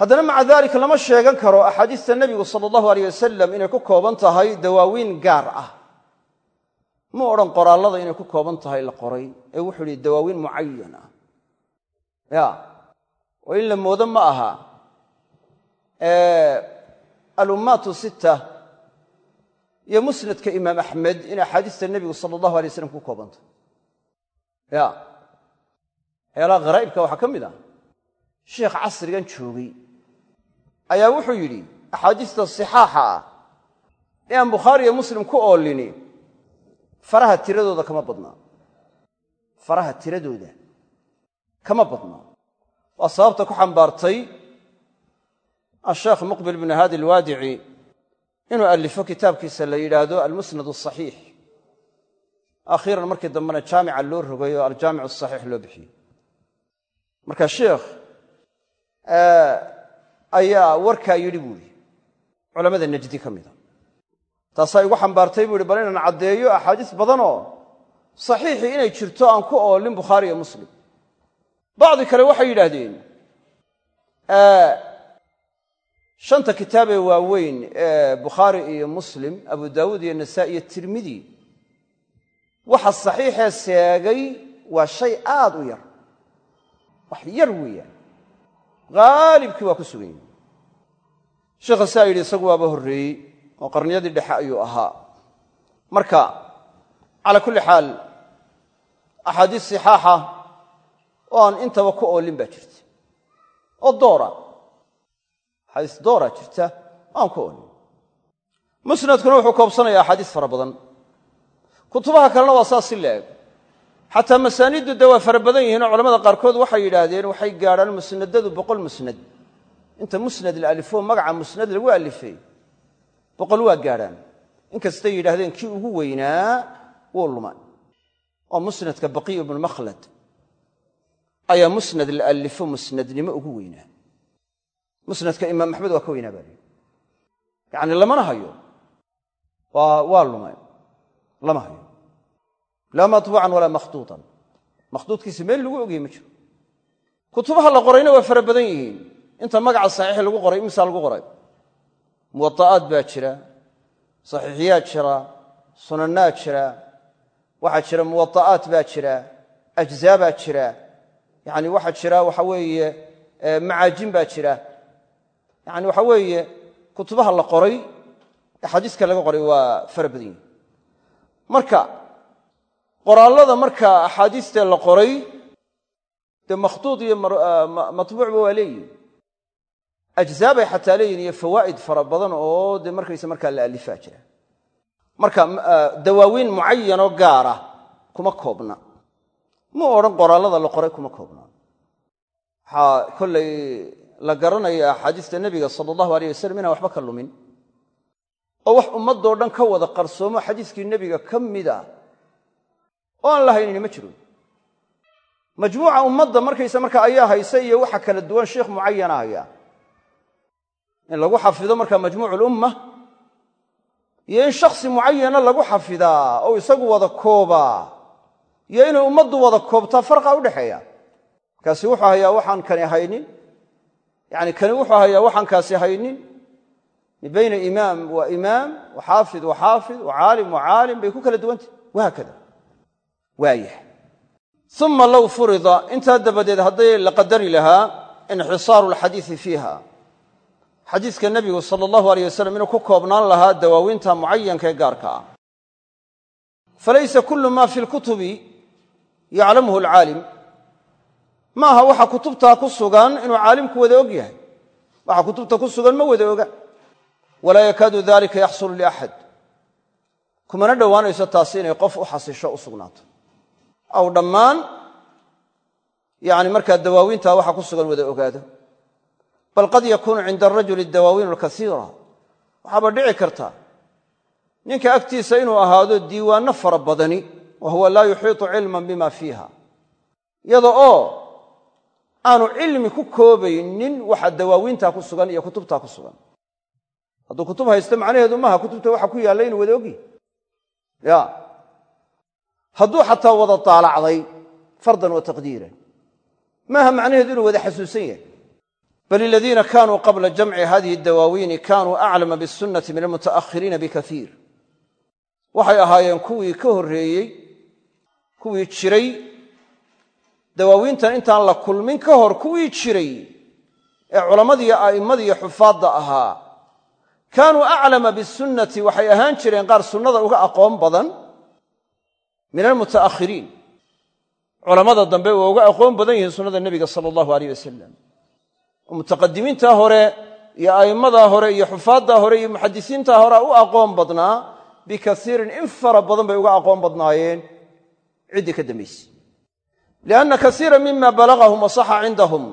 haddana maca daalika lama sheegan karo axaadiista nebigu sala allahu aleyh wasalam inay ku kooban tahay dawaawiin gaar ah. Mu odhan qoraallada inay ku kooban tahay la qoray ee wuxuu yihi dawaawiin mucayan ah. Ya. Oo in la moodo ma aha. Alummaatu sitta iyo musnadka imaam axmed in axaadiista nebigu sala allahu alay waslam ku kooban tahay. Ya. Waxyaalaha kharaa'ibka waxaa ka mid ah. Sheikh casrigan joogay ayaa wuxuu yidhi axaadiista sixaaxa ah ee aan bukhaari iyo muslim ku oolini faraha tiradooda kama badnaa. Faraha tiradooda kama badnaa. Waa sababta ku xambaartay asheekh muqbil bnu haadi alwaadici inuu allifo kitaabkiisa la yidhaahdo almusnad asaxiix akhiiran markii dambena jaamica loo rogay oo aljaamic asaxiix loo bixiyey. Marka sheikh ayaa warkaa yidhi buu ihi culamada najdi ka mida. Taasaa igu xambaartay buu ihi bal inaan caddeeyo axaadiis badanoo saxiixii inay jirto aan ku oolin bukhaari iyo muslim. Bacdi kale waxay yidhaahdeen shanta kitaab ee waaweyn ee bukhaari iyo muslim abu daawuud iyo nasaai iyo tirmidi waxa saxiixee seegay waa shay aad u yar wax yar weeyaan haalibkii waa ku sugan yahi sheekha saa yidhi isagu waaba horreeyey oo qarniyadii dhexe ayuu ahaa. Marka calaa kulli xaal axaadiis sixaaxa oo aan intaba ku oolin baa jirta oo doora axaadiis doora jirta oo aan ku oolin. Musnadkuna wuxuu koobsanayaa axaadiis fara badan. Kutubaha kalena waa saas si la eg xataa masaaniiddu dee waa fara badan yihiinoo culamada qaarkood waxay yidhaahdeen waxay gaadhaan musnadadu boqol musnad. Inta musnad la alifo magaca musnad lagu alifay boqol waa gaadhaan. Inkastay yidhahdeen kii ugu weynaa wuu luma oo musnadka baqiy ibnu makhlad. Ayaa musnad la alifo musnadnimo ugu weynaa. Musnadka imaam axmed waa ka weynaa baa lihi yacni lamana hayo waa lumay lama hayo laa matbuucan walaa makhduutan makhduudkiisa meel lagu ogyahy ma jiro. kutubaha la qorayna waa fara badan yihiin inta magaca saxiix lagu qoray imsaa lagu qoray muwada'aad baa jira saxiixiyaad jira sunanaad jira waxaa jira muwada'aat baa jira ajzaa baa jira yani waxaa jira waxa weeye macaajin baa jira yani waxa weeye kutubaha la qoray axaadiiska laga qoray waa fara badan yihiin marka qoraallada marka axaadiistee la qoray dee makhduud iyo matbuucba waa leeyihiin ajzaa bay xataa leeyihiin iyo fawaa'id fara badan oo dee markaysa markaa la alifaa jira. Marka dawaawiin mucayanoo gaara kuma koobna. Mu odhan qoraallada la qoray kuma koobna. Waxaa kollay la garanaya axaadiista nebiga sala allahu aleyh wasalam inaan waxba ka lumin. Oo wax ummadoo dhan ka wada qarsoomo xadiiskii nebiga ka mida oo aan la haynini jiro. Majmuuca ummadda markaysa marka ayaa haysa iyo waxa kala duwan sheikh mucayana haya in lagu xafido marka majmuuc iyo in shakhsi mucayana lagu xafidaa oo isagu wada koobaa iyo inay ummaddu wada koobtaa farqa udhexeeya kaasi wuxuu hayaa waxaan kani haynin yani kani wuxuu hayaa waxaan kaasi haynin. Bayna imaam wa imaam wa xaafid wa xaafid bay ku kala duwantah wahaakada waayah uma low furida intaa dabadeed hadday la qadari lahaa inxisaaru alxadiisi fiiha. Xadiiska nebigu sala allahu aleyh wasalam inuu ku koobnaan lahaa dawaawiinta mucayanka ee gaarka ah. Falaysa kullu ma fi lkutubi yaclamuhu alcaalim. Maaha waxa kutubtaa ku sugan inuu caalimku wada og yahay? Waxa kutubta ku sugan ma wada oga. Walaa yakaadu dalika yaxsulu liaxad kumana dhowaanayso taasi inay qof u xasisho u sugnaato aw dhammaan yani markaa dawaawiinta waxa ku sugan wada ogaado bal qad yakuunu cinda arajuli dawaawiin alkasiira. Waxaaba dhici karta ninka agtiisa inuu ahaado diiwaanno fara badani wa laa yuxiitu cilman bima fiiha. Iyada oo aanu cilmi ku koobaynin waxa dawaawiintaa ku sugan iyo kutubtaa ku sugan. Hadduu kutub haysto macnaheedu maaha kutubta waxa ku yaalla inuu wada ogyahy ya hadduu xataa wada daalacday fardan wa taqdiiran maaha macnaheedu inuu wada xasuusan yahay? Bal aladiina kanuu qabla jamci hadihi dawaawiini kanuu aclama bisunnati min almuta'ahiriina bikaiir waxay ahaayeen kuwii ka horreeyey kuwii jiray. Dawaawiintan intaan la kulmin ka hor kuwii jiray ee culammadiiyo a'immadiiyo xufaadda ahaa kaanuu aclama bisunnati waxay ahaan jireen qaar sunnada uga aqoon badan min almuta'ahiriin culammada dambe waa uga aqoon badan yihiin sunnada nebiga sala allahu aleyh wasalam oo mutaqadimiintaa hore iyo a'immadaa hore iyo xufaaddaa hore iyo muxadisiintaa hore u aqoon badnaa bikaiirin in fara badan bay uga aqoon badnaayeen ciddii ka dambaysay lianna kaiira mima balagahum wasaxa cindahum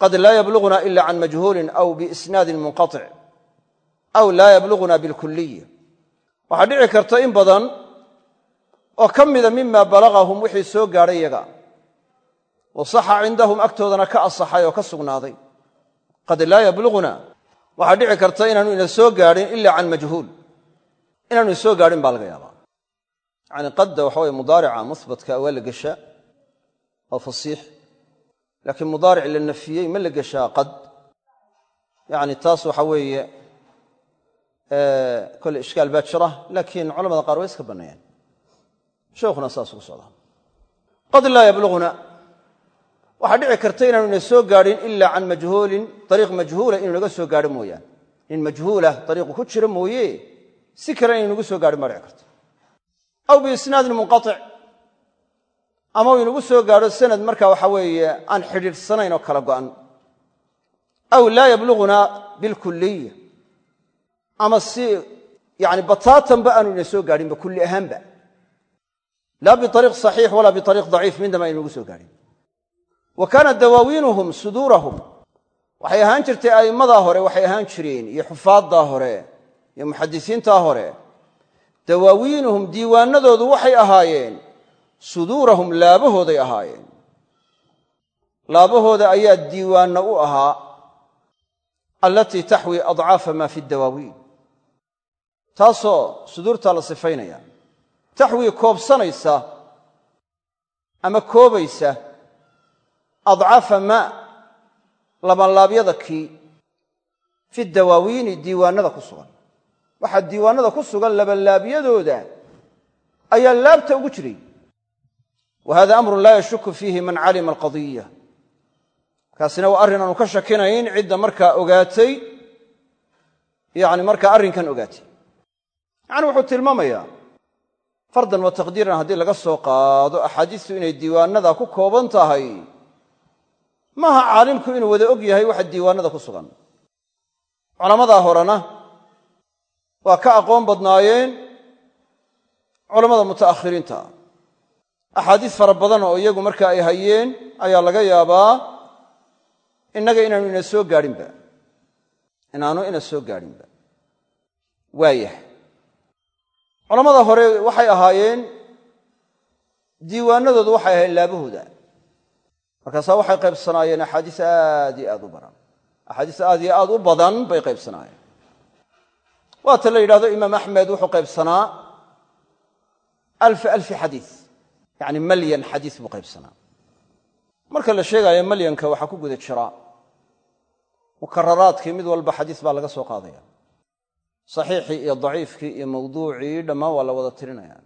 qad laa yablughuna ila can majhuulin aw biisnaadin oo ka mida mima balagahum wixii soo gaadhay yaga wasaxa cindahum agtoodana ka asaxay oo ka sugnaaday. Qad laa yablughuna. Waxaa dhici karta inaanu ina soo gaadhin ila can majhuul. Inaanu soo gaadhin baa laga yaabaa. Yani qadda waxa weye mudaarica muhbatka waa la geshaa oo fasiix. Laakiin mudaaric la nafiyey ma la geshaa qad. Yacni taas waxa weeye kole ishkaal baa jira laakiin culamada qaar way iska banneeyaan sheekhuna saas ugu socdaa qad laa yablughuna waxaa dhici karta inaanu ina soo gaadhin ila can majhuulin ariiq majhuula inuu naga soo gaadho mooyaane. Nin majhuulah ariiqu ku jira mooye si kale inay nagu soo gaadhin baa dhici karta aw biisnaadin munqatic ama uu inagu soo gaadho sanad marka waxa weeye aan xidhiidhsanayn oo kala go'an. Aw laa yablughuna bilkuliya ama si yani bataatanba aanu ina soo gaadhinba kulli ahaanba laa biariiq saxiix walaa biariiq daciif midnaba aynu nagu soo gaadhin wa kaana dawaawiinuhum suduurahum waxay ahaan jirtay a'immadaa hore waxay ahaan jireen iyo xufaaddaa hore iyo muxadisiintaa hore dawaawiinuhum diiwaanadoodu waxay ahaayeen suduurahum laabahooday ahaayeen laabahooda ayaa diiwaanno u ahaa allatii taxwi adcaafa maa fi dawaawiin taasoo suduurtaa la sifaynaya taxwii koobsanaysa ama koobaysa adcaafa maa labanlaabyada kii fi dawaawiini diiwaanada ku sugan. Waxaa diiwaanada ku sugan labanlaabyadooda ayaa laabta ugu jiray. Wa hada amrun laa yashuku fiihi man calima alqadiya kaasina waa arrin aanu ka shakinayn cidda markaa ogaatay yani markaa arrinkan ogaatay. Yacni wuxuu tilmaamayaa fardan wa taqdiiran haddii laga soo qaado axaadiistu inay diiwaanada ku kooban tahay. Maaha caalimku inuu wada og yahay waxa diiwaanada ku sugan. Culammadaa horena waa ka aqoon badnaayeen culammada muta'akhiriinta. Axaadiis fara badan oo iyagu marka ay hayeen ayaa laga yaabaa innaga inaanu ina soo gaadhinba. Inaanu ina soo gaadhinba. Waayah culammada hore waxay ahaayeen diiwaanadoodu waxay ahayn laabahooda markaasaa waxay qaybsanaayeen axaadiis aad iyo aad u badan. Axaadiis aad iyo aad u badan bay qaybsanaayeen. Waata la yidhahdo imaam axmed wuxuu qaybsanaa alfa alfi xadiis. Yacni malyan xadiis buu qaybsanaa. Marka la sheegaayo malyanka waxaa ku guda jira mukararaadkii mid walba xadiis baa laga soo qaadaya saxiixii iyo daciifkii iyo mawduucii dhammaan waa la wada tirinaya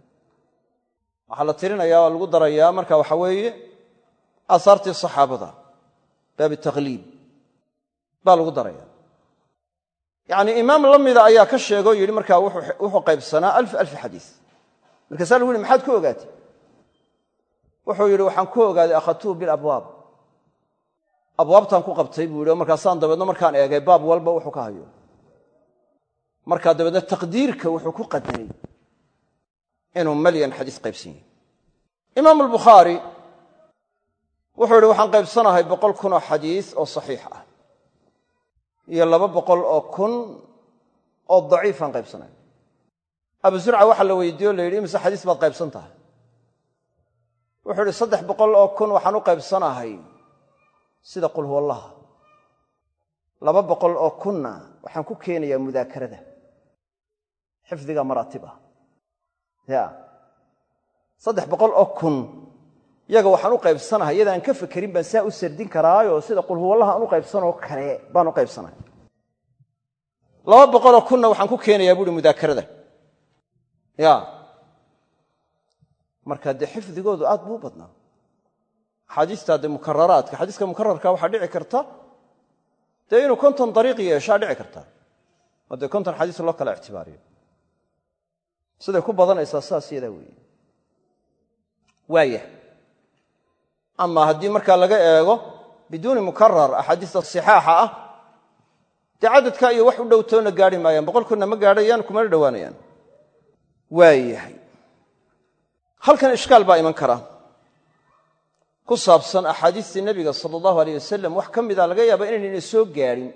waxaa la tirinaya waa lagu darayaa marka waxa weeye aasaartii saxaabada baabi takhliib baa lagu daraya yacnii imaam la mida ayaa ka sheegoo yidhi markaa wuxuu qaybsanaa alf alfi xadiis. Markaasaa lagu yihi maxaad ku ogaatay? Wuxuu yidhi waxaan ku ogaaday akhadtuhu bilabwaab abwaabtaan ku qabtay buu yidhi oo markaasaan dabeedno markaan eegay baab walba wuxuu ka hayo markaa dabeedna taqdiirka wuxuu ku qadaray inuu malyan xadiis qaybsan yahay imaam albukhaari wuxuu yidhi waxaan qaybsanahay boqol kun oo xadiis oo saxiix ah iyo laba boqol oo kun oo daciifaan qaybsanahay. Abu zurca waxaa la weydiiye o la yidhi imise xadiis baad qaybsan tahay? Wuxuu yidhi saddex boqol oo kun waxaan u qaybsanahay sida qul huwallaha laba boqol oo kunna waxaan ku keenayaa mudaakarada xifdiga maraatib ah ya. Saddex boqol oo kun. Yaga waxaan u qaybsanahay iyadaan ka fekerin baan saa u sardin karaayo sida qul huwallaha aan u qaybsanoo kale baan u qaybsanahay. Laba boqoloo kunna waxaan ku keenayaa buuhi mudaakarada. Ya. Marka dee xifdigoodu aad buu badnaa. Axaadiista dee mukararaadka xadiiska mukararka waxaa dhici karta dee inuu konton dariiq yeeshaa dhici karta. Oo dee konton xadiis loo kala ictibaariyo siday ku badanaysaa saas yadaa weeye. Waaya ama haddii markaa laga eego biduuni mukarar axaadiista sixaaxa ah dee cadadka iyo wax u dhowtoona gaari maayaan boqol kunna ma gaadhayaan kumana dhowaanayaan waayahay. Halkan ishkaal baa iman kara. Ku saabsan axaadiistii nebiga sala allahu aleyh wasalam wax ka mida laga yaaba inaynayna soo gaadhin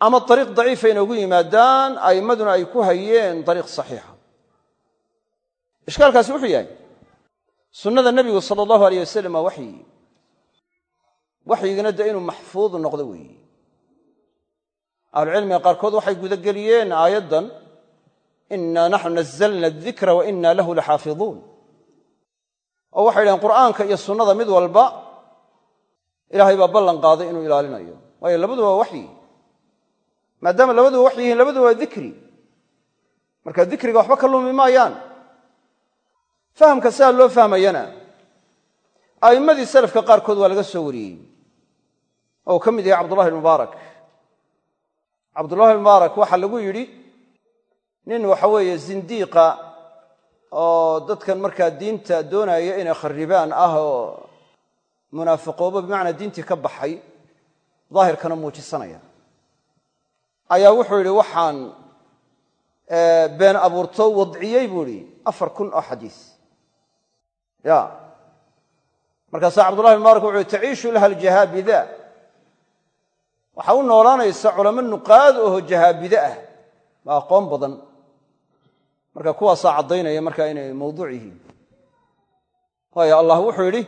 ama dariiq daciifa inoogu yimaadaan a'immaduna ay ku hayeen dariiq saxiixa. Ishkaalkaasi wuxuu yahay sunnada nebigu sala allahu aleyh wasalam waa waxyi. Waxyigina dee inuu maxfuud noqdo weeye ahlucilmiga qaarkood waxay gudageliyeen aayaddan inna naxnu nazalna adikra wa inna lahu laxaafiduun. Oo waxay dhahen qur'aanka iyo sunnada mid walba ilaahay baa ballan qaaday inuu ilaalinayo. Waayo labaduba waa waxyi maadaama labaduba wax yihiin labaduba waa dikri marka dikriga waxba ka lumi maayaan. Fahamka sidaa loo fahmayana a'immadii salafka qaarkood waa laga soo wariyey. Oo ka mid yahay cabdullahi mubaarak cabdullahi mubaarak waxaa lagu yidhi nin waxa weeye zindiiqa oo dadkan markaa diinta doonaya inay kharribaan ah oo munaafiqoobo bimacnaa diintii ka baxay daahirkana muujisanaya ayaa wuxuu yidhi waxaan been abuurto wadciyey buu idhi afar kun oo xadiis. Ya. Markaasaa cabdullahi mubaarak wuxu uhi taciishu laha aljahaabida. Waxaa u noolaanaysa culamo nuqaad oho jahaabide ah baa aqoon badan. Marka kuwaasaa caddaynaya markaa inay mawduuc yihiin. Waayo allah wuxuu yidhi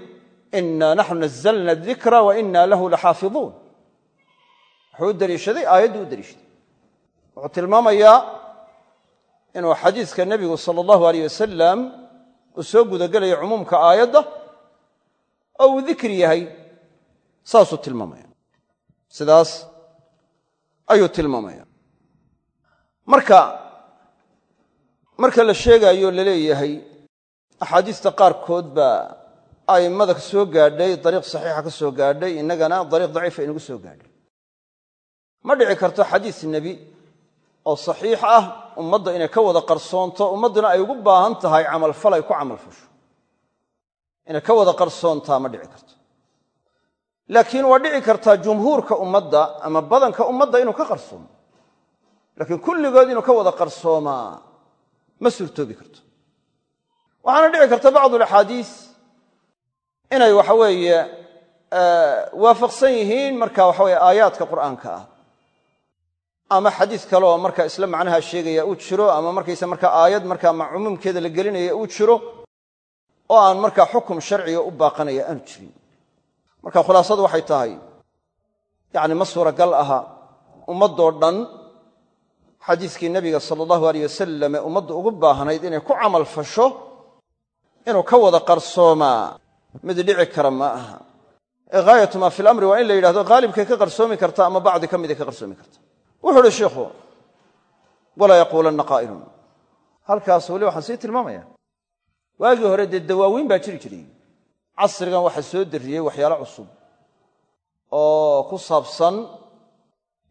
inna naxnu nazalna dikra wa inna lahu laxaafiduun. Wuxuu u deliishaday aayaddu u deliishaday wuxuu tilmaamayaa inuu xadiiska nebigu sala allahu aleyh wasalam uu soo gudagelayo cumuumka aayadda oo uu dikri yahay. Saasuu tilmaamaya. Sidaas ayuu tilmaamaya. Marka marka la sheegaayo la leeyahay axaadiista qaarkood baa a'immada ka soo gaadhay dariiq saxiixa ka soo gaadhay innagana dariiq daciifa inagu soo gaadhay. Ma dhici karto xadiis nebi oo saxiix ah ummadda inay ka wada qarsoonto ummadduna ay ugu baahan tahay camalfal ay ku camalfasho inay ka wada qarsoontaa ma dhici karto. Laakiin waa dhici kartaa jumhuurka ummadda ama badanka ummadda inuu ka qarsoomo. Laakiin kulligood inuu ka wada qarsoomaa ma suurtoobi karto. Waxaana dhici karta bacdulaxaadiis inay waxa weeye waafaqsan yihiin marka waxa weye aayaadka qur'aanka ah ama xadiis kale oo marka isla macnaha sheegaya uu jiro ama markaysa marka aayad marka cumuumkeeda la gelinaya uu jiro oo aan marka xukum sharciga u baaqanaya aanu jirin. Marka khulaasadu waxay tahay yacni ma suuragal aha ummaddoo dhan xadiiskii nebiga sala allahu aleyh wasalam ee ummaddu ugu baahnayd inay ku camal fasho inuu ka wada qarsoomaa mid dhici kara ma aha. Ee ghaayatu maa fi lamri waa in la yidhahdo haalibkay ka qarsoomi karta ama bacdi ka miday ka qarsoomi karta wuxuu uhi sheikhu walaa yaquulanna qaa'ilun. Halkaas weli waxaan sii tilmaamaya waagii hore dee dawaawiin baa jiri jiray. Casrigan waxaa soo darriyey waxyaalo cusub oo ku saabsan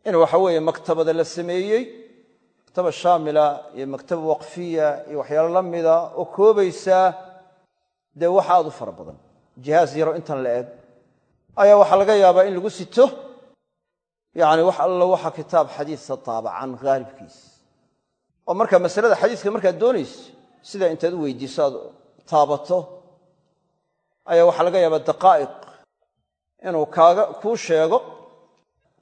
in waxa weeye maktabada la sameeyey maktaba shaamila iyo maktaba waqfiya iyo waxyaalo la mida oo koobaysaa dee wax aad u fara badan. Jihaas yaro intan la eg ayaa waxaa laga yaabaa in lagu sito yacni wax allo waxa kitaab xadiisa taabacan haalibkiis oo marka masalada xadiiska markaad doonayso sidaa intaad u weydiiso aad taabato ayaa waxaa laga yaabaa daqaa'iq. Inuu kaaga kuu sheego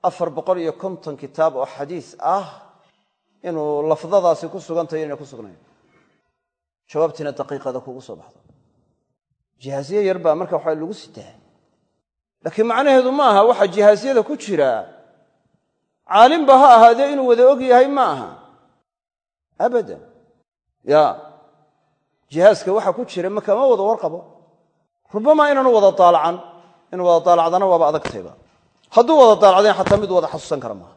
afar boqol iyo konton kitaab oo xadiis ah inuu lafdadaasi ku sugantahay inay ku sugnayn. Jawaabtiina daqiiqada kugu soo baxdo. Jihaasye yar baa marka waxa lagu sitaa laakiin macnaheedu ma aha waxa jihaasyada ku jira caalimba ha ahaadee inuu wada og yahay ma aha. Abadan ya. Jihaaska waxa ku jira ma kama wada warqabo. Rubamaa inaanu wada daalacan inuu wada daalacdana waaba adagtayba hadduu wada daalacdayn xataa mid wada xasuusan kara maaha.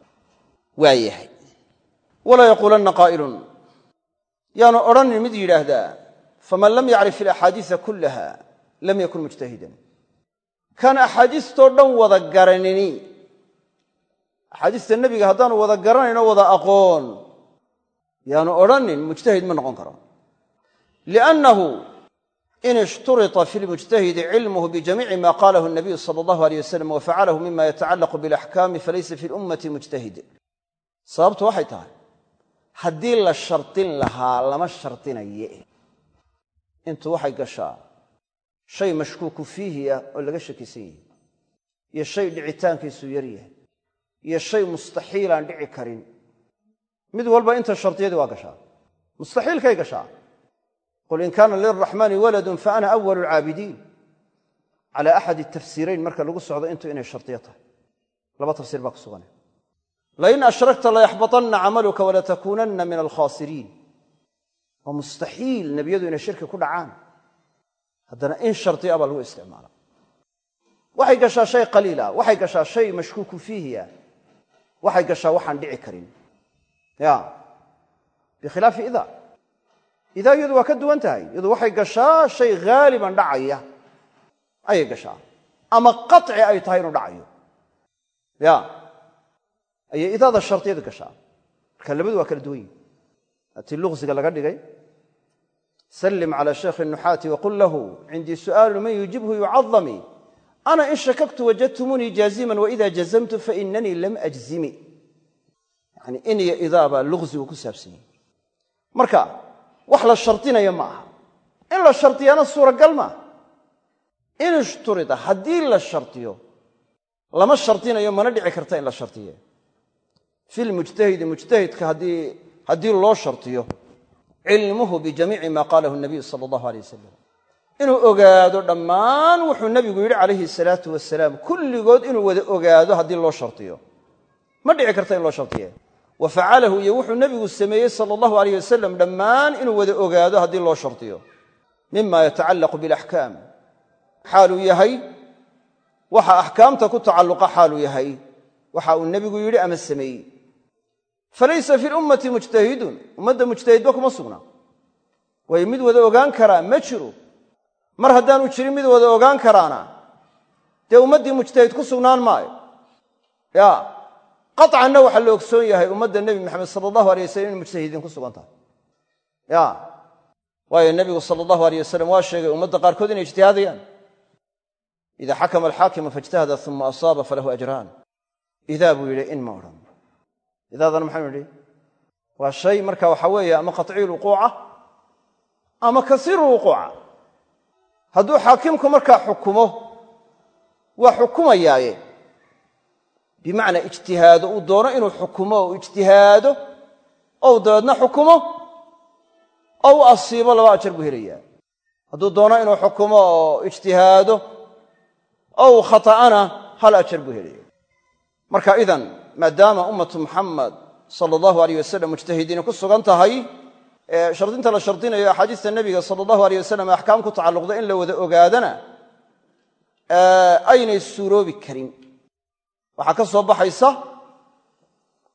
Waa yahay. Walaa yaquulanna qaa'ilun. Yaanu odhanin mid yidhaahdaa faman lam yacrif ilaxaadiisa kullaha lam yakun mujtahidan. Kan axaadiistoo dhan wada garanini axaadiista nebiga haddaanu wada garanayn oo wada aqoon yaanu odhanin mujtahid ma noqon karo. Liannahu in ishturita fi lmujtahidi cilmuhu bijamiici ma qalahu nabiyu sala allahu aleyh wasalam wa mima yatacallaqu bialaxkaami falaysa fi lummati mujtahid. Sababtu waxay tahay haddii la shardin lahaa lama shardinaye intu waxay gashaa shay mashkuuku fiihi ah oo laga shakisan yahay iyo shay dhicitaankiisu yaryahay iyo shay mustaxiilaan dhici karin. Mid walba inta shardiyadii waa gashaa. Mustaxiilkay gashaa. Qul in kaana lilraxmaani waladun fa ana awalu lcaabidiin cala axadi tafsiirayn marka lagu socdo intu inay shardiyo tahay. Laba tafsiir baa ku sugan lain ashrakta layaxbaطanna camaluka walatakuunanna min alkhaasiriin. Waa mustaxiil nebiyadu inay shirki ku dhacaan. Haddana in shardiya baa lagu isticmaala waxay gashaa shay qaliila waxay gashaa shay mashkuuku fiihiya waxay gashaa waxaan dhici karin. Ya. Bikhilaafi ida idaa iyadu waa ka duwan tahay. Iyadu waxay gashaa shay haaliban dhacaya. Ayay gashaa. Ama qaci ay tahay inuu dhacayo. Ya. Ayay idaada shardiyada gashaa. Marka labadu waa kala duwan yihiin atii luqsiga laga dhigay sallim cala shaykhi nuxaati waqul lahu cindii su'aalu man yujibhu yucadami ana in shakaktu wajadtumunii jaaziman waida jazamtu fainanii lam ajzimi yani in iyo idaa baa luqsigu ku saabsan yahi marka wax la shardinayo ma aha in la shardiyana suuragal maaha in ishturida haddii la shardiyo lama shardinayo mana dhici karta in la shardiye filmujtahidi mujtahidka haddii loo shardiyo cilmuhu bijamiici ma qaalahu nabiyu sala allahu alay wasalam inuu ogaado dhammaan wuxuu nebigu yidhi calayhi salaatu wasalaam kulligood inuu wada ogaado haddii loo shardiyo ma dhici karta in loo shardiye wa facalahu iyo wuxuu nebigu sameeyey sala allahu alayh wasalam dhammaan inuu wada ogaado haddii loo shardiyo mima yatacallaqu bilaxkaam xaaluu yahay waxa axkaamta ku tacalluqa xaaluu yahay. Waxa uu nebigu yidhi ama sameeyey. Falaysa fi lummati mujtahidun. Ummadda mujtahidba kuma sugna. Waayo mid wada ogaan karaa ma jiro mar haddaanu jirin mid wada ogaan karaana dee ummaddii mujtahid ku sugnaan maayo. Ya qacanna waxaa la ogsoon yahay ummadda nebi maxamed sala allahu alay wasalam in mujtahidiin ku sugan tahay. Ya waayo nebigu sala allahu aleyh wasalam waa sheegay ummadda qaarkood inay ijtihaadayaan. Ida xakama alxaakimu faijtahada uma asaaba falahu ajraan. Idaa buu yidhi in ma odhan. Idaadana maxaynu idhi waa shay marka waxa weeye ama qaطciyu lwuquuca ama kasiiru lwuquuca hadduu xaakimku markaa xukumo waa xukumayaaye. Bimacnaa ijtihaado uu doono inuu xukumo o ijtihaado ou dabeedna xukumo oo asiibo laba ajar buu helayaa. Hadduu doono inuu xukumo oo ijtihaado oo uu khata'ana hal ajar buu helaya marka idan maadaama ummatu muxamed sala allahu aleyh wasalam mujtahidiina ku sugan tahay shardinta la shardinayo axaadiista nebiga sala allahu aleyh wasalam axkaam ku tacalluqda in la wada ogaadana aynay suuroobi karin. Waxaa ka soo baxaysa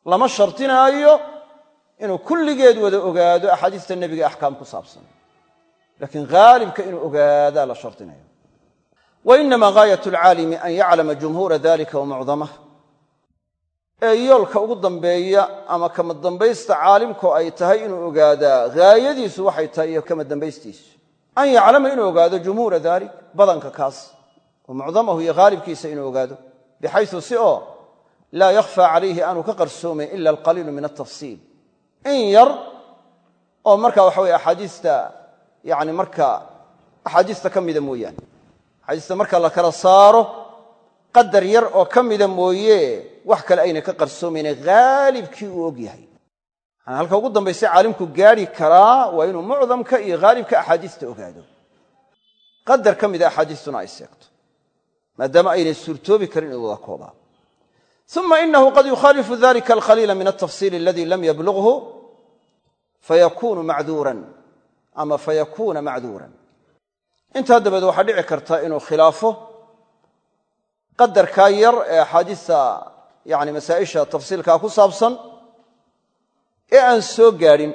lama shardinaayo inuu kulligeed wada ogaado axaadiista nebiga axkaam ku saabsan. Laakiin haalibka inuu ogaadaa la shardinayo. Wa inama gaayat alcaalimi an yaclama jumhuura dalika wa mucdamah ee yoolka ugu dambeeya ama kama dambaysta caalimku ay tahay inuu ogaadaa haayadiisu waxay tahay iyo kama dambaystiisu. An yaclama inuu ogaado jumhuura dalik badanka kaas. Wa mucdamahu iyo haalibkiisa inuu ogaado. Bixayu si oo laa yakhfa calayhi aanu ka qarsoomayn ila alqaliilu min altafsiil in yar oo marka waxa weye axaadiista yani marka axaadiista ka mida mooyaane. Axaadiista marka la kala saaro qadar yar oo ka mida mooye wax kale ayna ka qarsoomayne haalibkii uu og yahay yani halka ugu dambaysa caalimku gaari karaa waa inuu mucdamka iyo haalibka axaadiista ogaado. Qadar ka mida axaadiistuna ay seegto maadaama aynay suurtoobi karin inuu wada koobaa uma inahu qad yukhaalifu dalika alkhaliila min altafsiil aladi lam yablughu fayakunu macduuran ama fayakuuna macduuran intaa dabeed waxaa dhici karta inuu khilaafo. Qadarkaa yar ee axaadiista yani masaa'isha tafsiilkaa ku saabsan ee aan soo gaadhin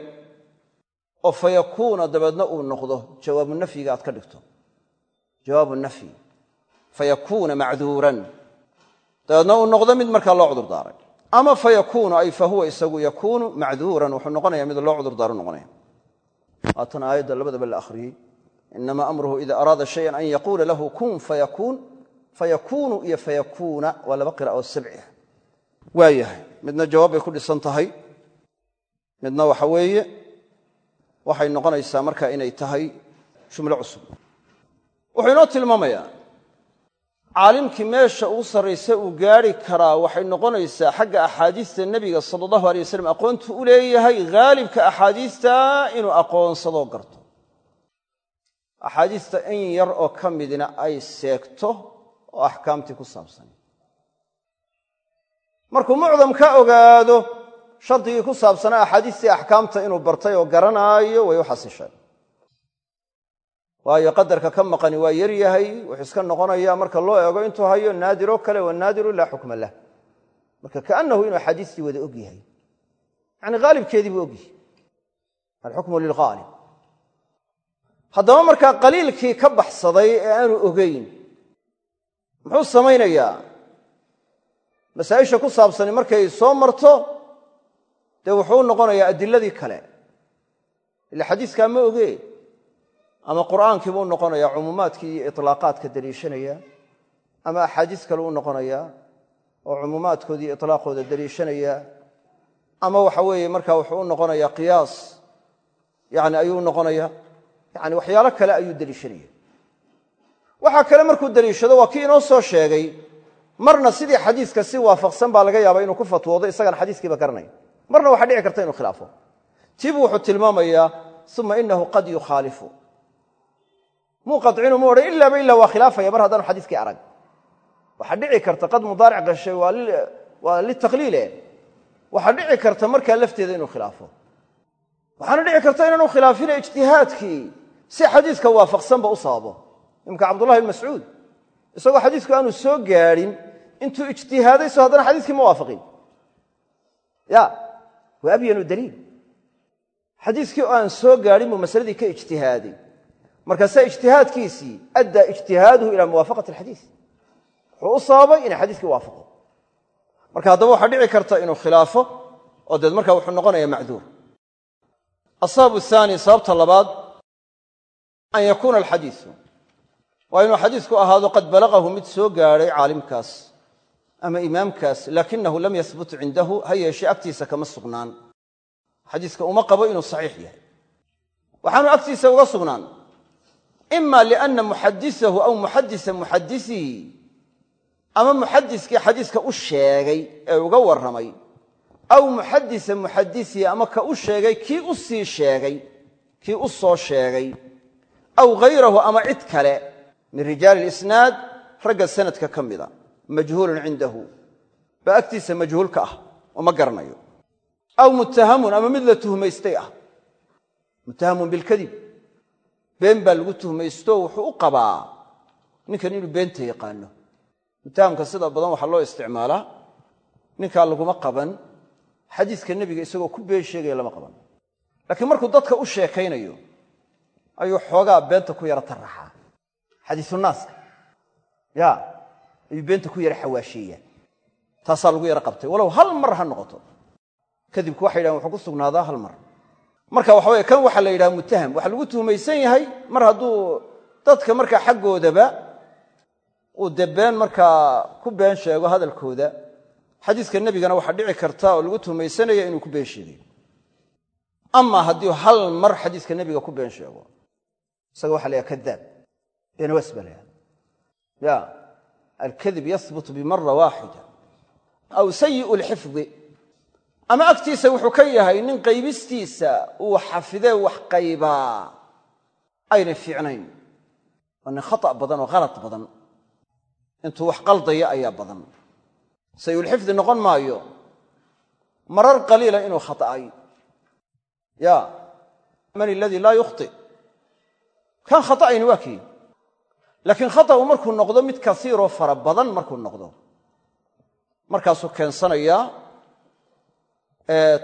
oo fayakuuna dabeedna uu noqdo jawaabu nafyiga aad ka dhigto. Jawaabu nafyi. Fayakuuna macduuran. Dabeedna uu noqdo mid markaa loo cudur daaray ama fayakuunu ay fa huwa isagu yakuunu macduuran wuxuu noqonaya mid loo cudur daaro noqonaya. Haatan aayadda labadaba la akhriyey. Inama amruhu ida araada shayan an yaquula lahu kun fayakuun fayakuunu iyo fayakuuna waa laba qira oo sabciah waa yahay. Midna jawaab bay ku dhisan tahay midna waxa weeye waxay noqonaysaa marka inay tahay jumlo cusub. Wuxuu inoo tilmaamayaa caalimkii meesha ugu sarraysa uu gaari karaa waxay noqonaysaa xagga axaadiista nebiga sala allahu alay wasalam aqoontu u leeyahay haalibka axaadiista inuu aqoonsadoo garto. Axaadiista in yar oo ka midna ay seegto oo axkaamtii ku saabsan markuu mucdam ka ogaado shardigii ku saabsanaa axaadiistii axkaamta inuu bartay oo garanaayo way u xasishay waayo qadarka ka maqani waa yar yahay wuxuu iska noqonaya marka loo eego intuu hayo naadiroo kale wanaadiru laa xukma lah. Marka kaanahu inuu axaadiistii wada og yahay. Yani haalibkeedii buu og yahay. Alxukmu lilghaalib haddaba markaa qaliilkii ka baxsaday ee aanu ogeyn muxuu samaynayaa masaa'isha ku saabsani markay soo marto dee wuxuu noqonayaa adiladii kale. Ila xadiiskaa ma oge ama qur'aankii buu noqonayaa cumuumaadkii iyo itlaaqaadka daliishanaya ama axaadiis kale u noqonayaa oo cumuumaadkoodii itlaaqooda daliishanaya ama waxa weeye markaa wuxuu u noqonayaa qiyaas yani ayuu noqonaya yani waxyaalo kale ayuu deliishanaya. Waxaa kale markuu deliishado waa kii inoo soo sheegay marna sidii xadiiska si waafaqsan baa laga yaaba inuu ku fatwoodo isagana xadiiskiiba garanaya marna waxaa dhici karta inuu khilaafo. Tiibu wuxuu tilmaamayaa uma inahu qad yukhaalifu muu qacinu mu odhan ilaaba ilaa waa khilaafaya mar haddaanu xadiiskii arag. Waxaa dhici karta qad mudaaric gashay waa litaqliile waxaa dhici karta markaa lafteeda inuu khilaafo. Waxaana dhici karta inaanu khilaafina ijtihaadkii si xadiiska waafaqsanba u sababo imka cabdullahi bn isagoo xadiisku aanu soo gaadhin intuu ijtihaaday so haddana xadiiskii ma waafaqin. Ya waa abyanu daliil. Xadiiskii aan soo gaadhin buu masaladii ka ijtihaaday. Markaasaa ijtihaadkiisii addaa ijtihaaduhu ilaa muwaafaqati alxadiis. Wuxuu u sababay inay xadiiskii waafaqo. Marka haddaba waxaa dhici karta inuu khilaafo oo deed markaa wuxuu noqonaya macduur. Asabab aani sababta labaad an yakuuna alxadiisu waa inuu xadiisku ahaado qad balagahu mid soo gaadhay caalimkaas ama imaamkaas laakinahu lam yahbut cindahu ha yeeshee agtiisa kama sugnaan. Xadiiska uma qabo inuu saxiix yahay. Waxaanu agtiisa uga sugnaan. Ima liana muxadisahu aw muxadisa muxadisihi ama muxadiskii xadiiska u sheegay ee uga warramay aw muxadisa muxadisihi ama ka u sheegay kii u sii sheegay kii u soo sheegay aw hayrahu ama cid kale min rijaali lisnaad ragga sanadka ka mida majhuulun cindahu. Baa agtiisa majhuulka ah oo ma garanayo. Aw muttahamun ama mid la tuhmaystay ah. Muttahamun bilkadib been baa lagu tuhmaysto wuxuu u qabaa. Ninkan inuu beenta yaqaano. Muttahamka sida badan waxaa loo isticmaalaa. Ninkaa laguma qaban. Xadiiska nebiga isagoo ku been sheegaya lama qaban. Laakiin markuu dadka u sheekaynayo ayuu xoogaa beenta ku yara taraxaa xadiisunaaska ya ayuu beenta ku yara xawaasheeyaa taasaa lagu yara qabtay. Walow hal mar ha noqoto. Kadibku waxay yidhahen wuxuu ku sugnaadaa hal mar. Marka waxa weye kan waxaa la yidhaha muttaham waxaa lagu tuhmaysan yahay mar hadduu dadka markaa xaggoodaba uu dee been ku been sheego hadalkooda xadiiska nebigana waxaa dhici karta oo lagu tuhmaysanaya inuu ku been sheegayo ama haddii hal mar xadiiska nebiga ku been sheego isaga waxa la yhaha kadaab baa la yhaha ya alkadib yahbut bimara waaxida aw sayi'u lxifdi ama agtiisa wuxuu ka yahay nin qaybistiisa uu xafidee wax qaybaa aynay fiicnayn waa nin khata' badan oo khalad badan intuu wax qaldaya ayaa badan sayulxifdi noqon maayo marar qaliila inuu khata'ay ya man aladii laa yukhti kan khata'ayni waa laakiin khata'u markuu noqdo mid kasiiroo fara badan markuu noqdo. Markaasuu keensanayaa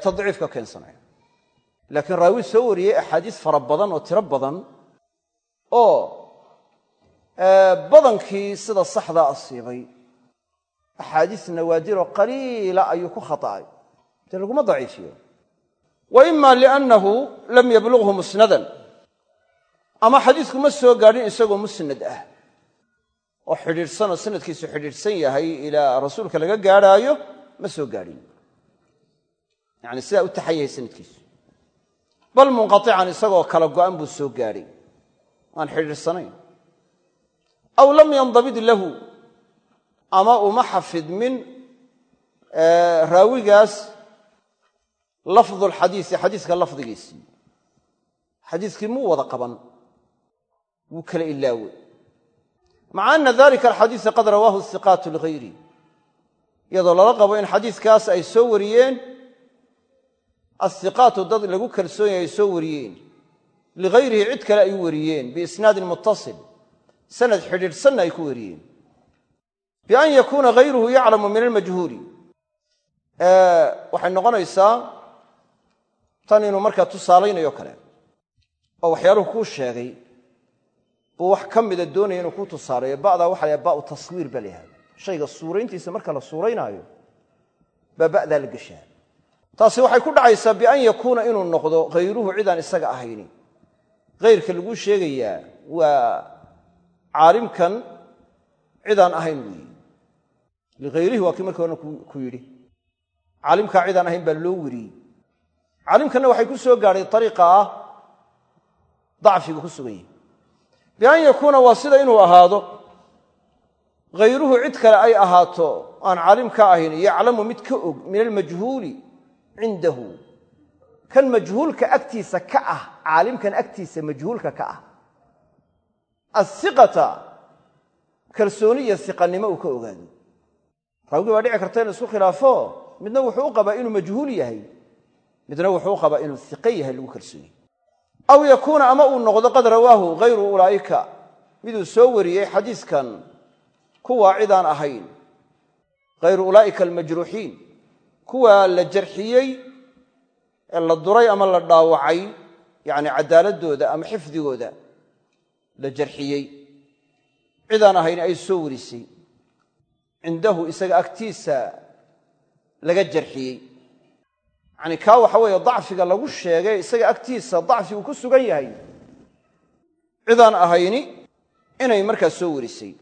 tadciifka keensanaya. Laakiin raawi soo wariyey axaadiis fara badan oo tiro badan oo badankii sida saxdaa asiibay axaadiis nawaadiroo qaliila ayuu ku khata'ay. Dee laguma daciifiyo. Wa ima liannahu lam yablughu musnadan ama xadiisku ma soo gaadhin isagoo musnad ah. Oo xidhiidhsanoo sanadkiisu xidhiidhsan yahay ilaa rasuulka laga gaadhaayo ma soo gaadhin. Yani sidaa u taxan yahay sanadkiisu. Bal munqaican isagoo kala go'an buu soo gaadhay. Aan xidhiidhsanayn. Aw lam yandabid lahu. Ama uma xafidmin raawigaas lafdu lxadiisi xadiiska lafdigiisii xadiiskii muu wada qaban wuu kala ilaawe maca ana dalika alxadiisa qad rawaahu hiqaatu ligayri. Iyadoo lala qabo in xadiiskaas ay soo wariyeen asiqaatu dad lagu kalsoon yahay ay soo wariyeen. Ligayrihi cid kale ay u wariyeen biisnaadin muttasil. Sanad xidhiidhsanna ay ku wariyeen. Bian yakuuna hayruhu yaclamu min almajhuuli. Waxay noqonaysaa tan inuu markaa tusaalaynayo kale oo waxyaaluhu buu wax ka mida doonaya inuu kuu tusaalayo ba'daa waxa la ba'u taswiir ba layahada shayga suurayntiisa marka la suuraynaayo baa ba'daa la geshaa taasi waxay ku dhacaysaa bian yakuuna inuu noqdo hayruhu cidaan isaga ahayni hayrka laguu sheegayaa waa caalimkan cidaan ahayn weeye. Ligayrihi waa kii markii horena ku yidhi. Caalimkaa cidaan ahayn baa loo weriyey caalimkanna waxay ku soo gaadhay ariiqa ah dacfiga ku sugan yahi bian yakuuna waa sida inuu ahaado hayruhu cid kale ay ahaato aan caalim ka ahayn yaclamu mid ka og min almajhuuli cindahu. Kan majhuulka agtiisa ka ah caalimkan agtiisa majhuulka ka ah. Asiqata kalsooni iyo siqannimo uu ka ogaado. Raawigii baa dhici karta inu isku khilaafo midna wuxuu u inuu majhuul yahay midna wuxuu aw yakuuna ama uu noqdo qad rawaahu hayru ulaa'ika. Miduu soo wariyey xadiiskan kuwaa cidaan ahayn. Hayru ulaa'ika almajruuxiin. Kuwaa la jarxiyey ee la duray ama la dhaawacay yacni cadaaladooda ama xifdigooda la jarxiyey. Cidaan ahayn ay soo warisay. Cindahu isaga agtiisa laga jarxiyey yacni kaa waxa weeye dacfiga lagu sheegay isaga agtiisa dacfi uu ku sugan yahay. Cidaan ahayni inay markaa soo warisay.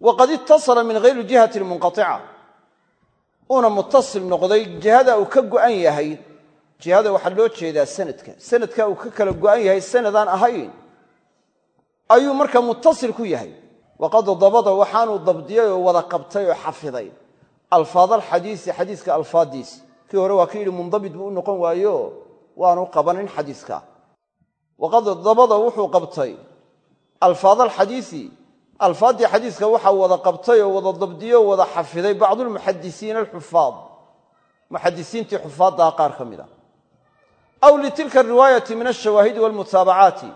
Waqad itasala min hayri jihati munqaica uuna mutasil noqday jihada uu ka go'an yahay jihada waxaa loo jeedaa sanadka. Sanadka uu ka kala go'an yahay sanadaan ahayn. Ayuu markaa mutasil ku yahay. Waqad dabada waxaanuu dabdiyay oo wada qabtay oo xafiday. Alfaad alxadiisi xadiiska alfaaddiis kii hore waa ka yidhi mundabit buu u noqon waayo waanu qabanin xadiiska. Waqad dabada wuxuu qabtay. Alfaad alxadiisi alfaaddii xadiiska waxaa wada qabtay oo wada dabdiyo o wada xafiday bacdulmuxadisiina alxufaad. Muxadisiintii xufaaddaa qaar ka mid a. Aw litilka ariwaayati min alshawaahidi walmutaabacaati.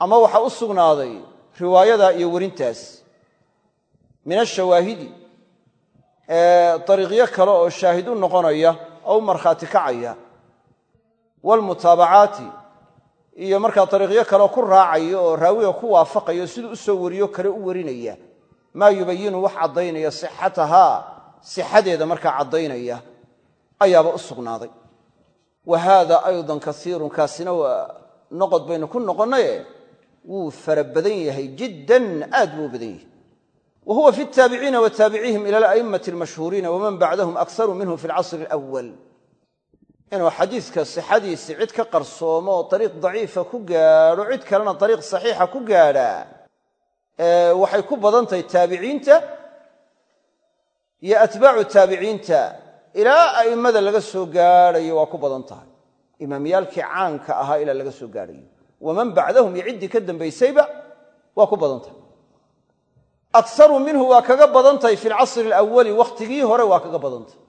Ama waxaa u sugnaaday riwaayada iyo werintaas min ashawaahidi dariiqyo kale oo shaahid u noqonaya oo u markhaati kacaya. Waalmutaabacaati iyo markaa dariiqyo kaleoo ku raacaya oo raawiga ku waafaqayo siduu u soo wariyo kale u warinaya. Maa yubayinu wax caddaynaya sixatahaa sixadeeda markaa caddaynaya ayaaba u sugnaaday. Wa haada aydan kasiirun kaasina waa noqod baynu ku noqonnaye wuu fara badan yahay jiddan aad buu u badan yahay wa huwa fi taabiciina wa taabicihim ila ala'immati almashhuuriina waman bacdahum akharu minhu fi alcasri alawal inuu xadiiska sixadiisi cid ka qarsoomo oo dariiq daciifa ku gaadho cid kalena dariiq saxiixa ku gaadhaa waxay ku badan tahay taabiciinta iyo atbaacu taabiciinta ilaa a'immada laga soo gaadhayo waa ku badan tahay imaamyaalkii caanka ahaa ilaa soo gaadhayo waman bacdahum iyo ciddii ka dambaysayba waa ku badan tahay akaru minhu waa kaga badan tahay fi alcasri alawali wakhtigii hore waa kaga badan tahay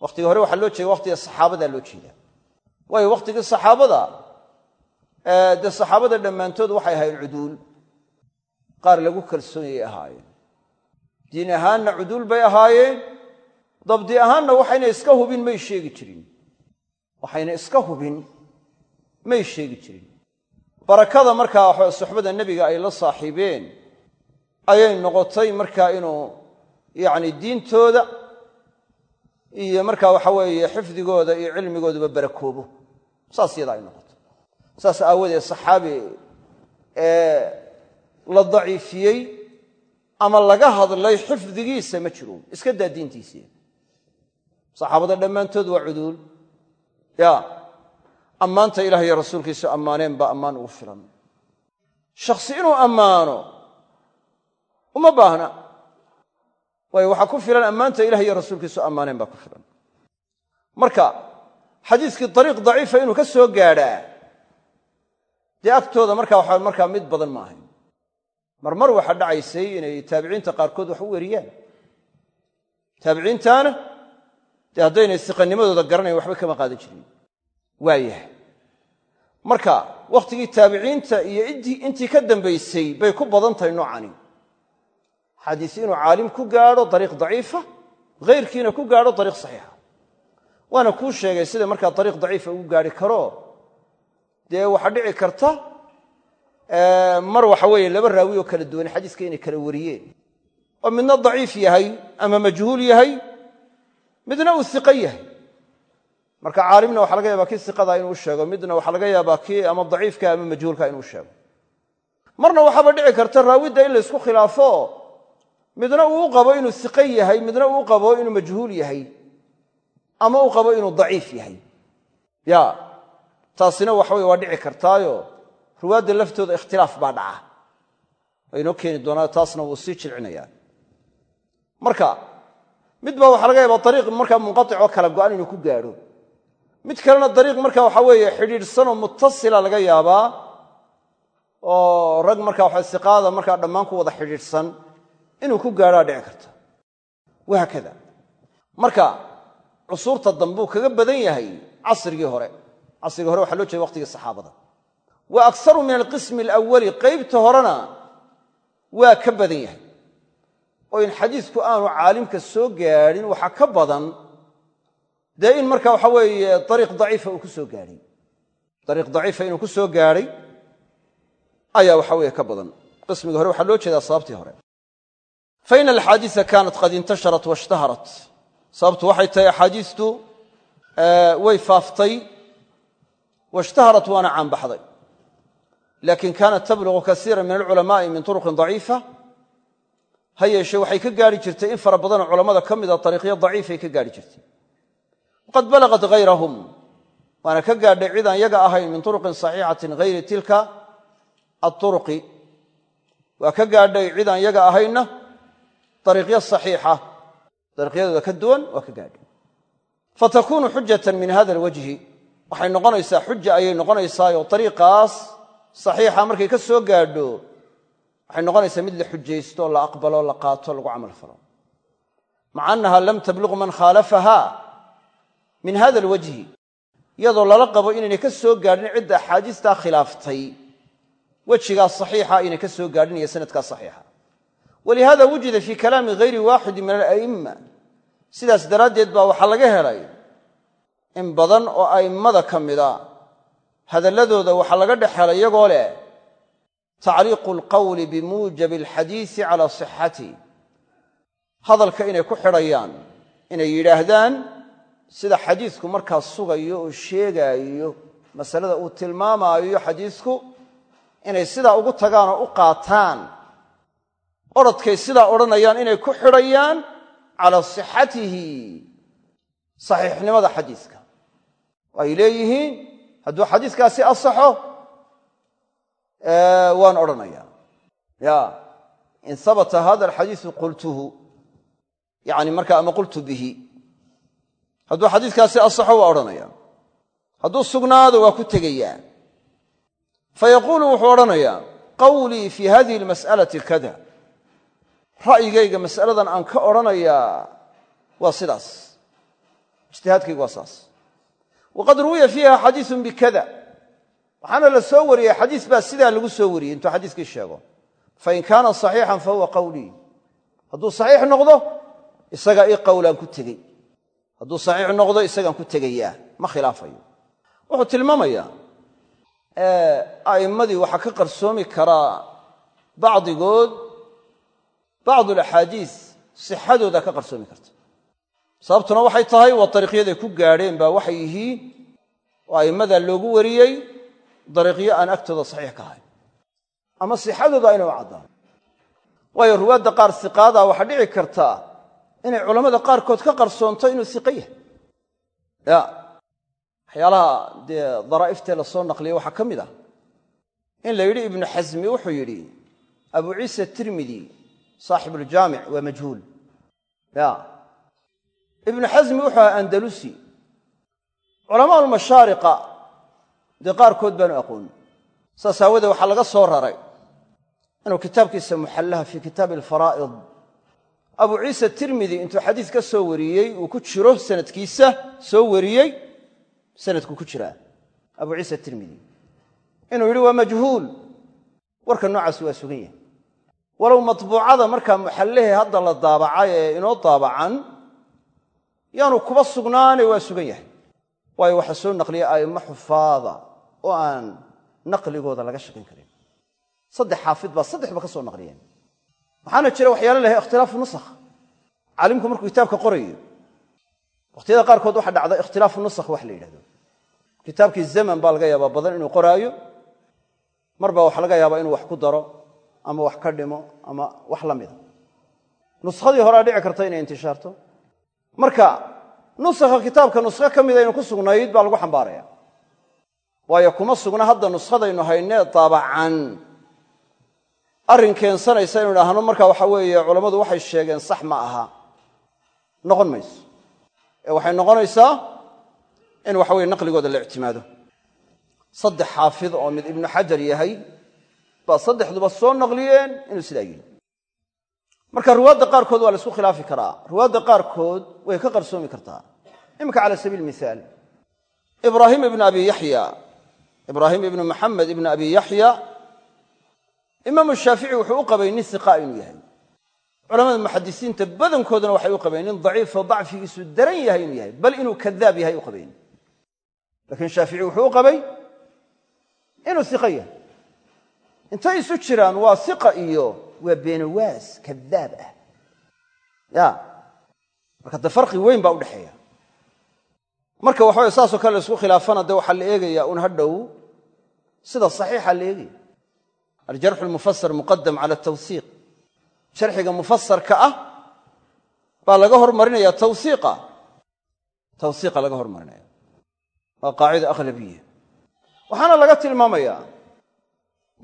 wakhtigii hore waxaa loo jeeda wakhtiga saxaabadaa loo jeedaa. Waayo wakhtigii saxaabada dee saxaabada dhammaantood waxay ahaayeen cuduul. Qaar lagu kalsoonyay ahaayeen. Diin ahaanna cuduul bay ahaayeen. Dabdi ahaanna waxayna iska hubin may sheegi jirin. Waxayna iska hubin may sheegi jirin. Barakada markaa suxbada nebiga ay la saaxiibeen ayay noqotay markaa inuu yacni diintooda iyo markaa waxa weeye xifdigooda iyo cilmigooduba barakoobo. Saas yadaa ay noqotay. Saas aawadeed saxaabi ee la daciifiyey ama laga hadlay xifdigiisa ma jiro. Iska daa diintiisii saxaabada dhammaantood waa cuduul. Ya ammaanta ilaah iyo ammaaneen baa ammaan ugu filan. Shakhsi inuu ammaano uma baahna. Waayo waxaa ku filan ammaanta ilah iyo rasuulkiisu ammaaneen baa ku filan. Marka xadiiskii dariiq daciifa inuu ka soo gaadhaa dee agtooda markaa waxa markaa mid badan ma ahayn. Marmar waxaa dhacaysay inay taabiciinta qaarkood wax u weriyaan. Taabiciintaana dee haddaynay siqanimadooda garanayn waxba kama qaadan jirin. Waayahay. Marka wakhtigii taabiciinta iyo intii ka dambaysay bay ku badan tahay noocani xadiis inuu caalim ku gaadho dariiq daciifa hayrkiina ku gaadho dariiq saxiixa. Waana kuu sheegay sida markaa dariiq daciifa ugu gaadhi karo. Dee waxaa dhici karta mar waxa weeye laba raawi oo kala duwan xadiiska inay kala wariyeen. Oo midna daciif yahay ama majhuul yahay midna uu iqo yahay. Marka caalimna waxaa laga yaabaa kii iqada inuu sheego midna waxaa laga yaabaa kii ama daciifka ama majhuulka inuu sheego. Marna waxaaba dhici karta raawidda in laysku khilaafo midna uu qabo inuu iqo yahay midna uu qabo inuu majhuul yahay ama uu qabo inuu daciif yahay. Ya taasina waxa weye waa dhici kartaayo. Ruwaadda laftooda ikhtilaaf baa dhaca. Waynoo keeni doonaa taasna wuu sii jilcinayaa marka mid baa waxaa laga yaabaa dariiq markaa munqaticoo kala go'an inuu ku gaadho. Mid kalena dariiq marka waxa weeye xidhiidhsanoo muttasila laga yaabaa oo rag marka waxa siqaada markaa dhammaan ku wada xidhiidhsan inuu ku gaadhaa dhici karta wahaakada marka cusuurta dambuu kaga badan yahay casrigii hore. Casrigii hore waxa loo jeeda waqtigii saxaabada. Wa aksaru min alqismi alawali qaybta horena waa ka badan yahay. Oo in xadiisku aanu caalimka soo gaadhin waxaa ka badan dee in marka waxa weeye ariiq daciifa uu ku soo gaadhay. Ariiq daciifa inuu ku soo gaadhay ayaa waxa weeye ka badan. Qismiga hore waxaa loo jeedaa sababtii hore fa ina alxaadiisa kaanat qad intasharat waishtaharat sababtu waxay tahay axaadiistu way faaftay waishtaharat waana caanbaxday laakin kaanat tablugu kasiira min alculamaai min turuqin daciifa ha yeeshee waxay ka gaari jirtay in fara badanoo culammada ka mida ariiqyo daciifay ka gaari jirtay waqad balagat hayrahum waana ka gaadhay cid aan yaga ahayn min turuqin saxiixatin hayri tilka aturuqi waa ka gaadhay cid aan yaga ahaynna ariiqyo saxiixa dariiqyadooda ka duwan waa ka gaadhay fatakunu xujatan min hada alwajhi waxay noqonaysaa xuja ayay noqonaysaayoo ariiqaas saxiixa markay ka soo gaadho waxay noqonaysaa mid la xujaysto la aqbalo la qaato lagu camal falo maca annaha lam tabluq man khaalafaha min hada alwajhi iyadoo lala qabo inaynay ka soo gaadhin cidda axaadiistaa khilaaftay wejigaa saxiixa aynay walihada wujida fii kalaami hayri waaxidi min ala'imma sidaas daraaddeed baa waxaa laga helay in badan oo a'immada ka mida hadalladooda waxaa laga dhex helay iyagoo leh tacliiqu alqawli bimuujabi alxadiisi calaa sixati hadalka inay ku xidhayaan inay yidhaahdaan sida xadiisku markaa sugayo oo sheegaayo masalada uu tilmaamaayo xadiisku inay sidaa ugu tagaan u qaataan orodkay sidaa odhanayaan inay ku xidhayaan calaa sixatihi saxiixnimada xadiiska. Ay leeyihiin hadduu xadiiskaasi asaxo waan odhanaya ya in habata hada alxadiisu qultuhu yani marka ama qultu bihi. Hadduu xadiiskaasi asaxo waa odhanaya hadduu sugnaado waa ku tegayaa. Fayaquulu wuxuu odhanayaa qawlii fi hadihi almas'alati kada ra'yigayga mas'aladan aan ka odhanayaa waa sidaas. Ijtihaadkaygu waa saas. Waqad ruwiya fiiha xadiisun bikada waxaana la soo wariyey xadiis baa sidaa lagu soo wariyey intuu xadiiskii sheego. Fain kaana saxiixan fahuwa qawlii. Hadduu saxiix noqdo isagaa ii qowlaan ku tegey. Hadduu saxiix noqdo isagaan ku tegayaa. Ma khilaafayo. Wuxuu tilmaamayaa a'immadii waxaa ka qarsoomi karaa bacdigood bacdu alaxaadiis sixadooda ka qarsoomi karta sababtuna waxay tahay waa dariiqyaday ku gaadheen baa waxay yihiin oo a'immadaa loogu wariyey dariiqyo aan agtooda saxiix ka ahayn. Ama sixadooda ayna u caddaan. Waayo ruwaadda qaar siqaada waxaa dhici kartaa inay culammada qaarkood ka qarsoonto inuu siqo yahay. Ya waxyaalaha dee daraa'iftae la soo naqliyey waxaa ka mid ah. In la ibnu xasmi wuxuu yidhi abu ciisa tirmidi saaxibuuljaamic waa majhuul. Ya. Ibnu xasmi wuxuu ahaa andalusi. Culamaa almashaariqa dee qaarkood baanu aqoon. Saas aawadee waxaa laga soo raray inuu kitaabkiisa muxallaha fii kitaabi alfaraa'id. Abu ciisa tirmidi intuu xadiis ka soo wariyey uu ku jiro sanadkiisa soo wariyey sanadku ku jiraa. Abu ciisa tirmidi. Waa majhuul. Warka noocaasi waa sugan yahay walow matbuucada markaa muxallahee hadda la daabacay ee inoo daabacan yaanu kuba sugnaane waa sugan yahay. Waayo waxaa soo naqliyay a'immo xufaada oo aan naqligooda laga shaqayn karin. Saddex xaafid baa saddexba ka soo naqliyeen. Waxaana jira waxyaalo lahay ikhtilaafu nusakh. Caalimku markuu kitaabka qorayo wakhtiyada qaarkood waxaa dhacda ikhtilaafu nusakh wax la yidhahdo. Kitaabkii zaman baa laga yaabaa badan inuu qoraayo mar baa waxa laga yaabaa inuu wax ku ama wax ka dhimo ama wax la mida. Nuskadii horea dhici karta inay intishaarto. Marka nusakha kitaabka nuskho ka mida inu ku sugnayd baa lagu xambaaraya. Waayo kuma sugna hadda nuskhadaynu haynee daabacan arrin keensanaysa inu idhaahno marka waxa weeye culammadu waxay sheegeen sax ma aha. Noqon mayso. Ee waxay noqonaysaa in waxa weye naqligooda la ictimaado. Saddex xaafid oo mid ibnu xajar yahay baa saddexduba soo naqliyeen inuu sidaa yidhi. Marka ruwaadda qaarkood waa la isku khilaafi karaa. Ruwaadda qaarkood way ka qarsoomi kartaa. Iminka cala sabiil mihaal ibraahim ibnu abi yaxya ibraahim ibnu maxamed ibnu abi yaxya imaamu shaafici wuxuu u qabay nin inuu yahay. Culamada muxadisiinta badankooduna waxay u qabeen nin daciifo dacfigiisu daran yahay inuu yahay. Bal inuu kadaab yahay u qabeen lakiin shaafici wuxuu u qabay inuu iqa yahay intay isu jiraan waa iqa iyo waa beenawaas kadaab ah. Ya. Marka de farqi weyn baa udhexeeya marka waxa weye saasoo kale la isku khilaafana de waxaa la eegaya un hadhow. Sida saxiixa la eegaya aljarxu lmufasar muqadam cala tawsiiq. Jarxiga mufasarka ah baa laga hormarinaya tawsiiqa. Tawsiiqa laga hormarinaya waa qaacida akhlabiya waxaana laga tilmaamaya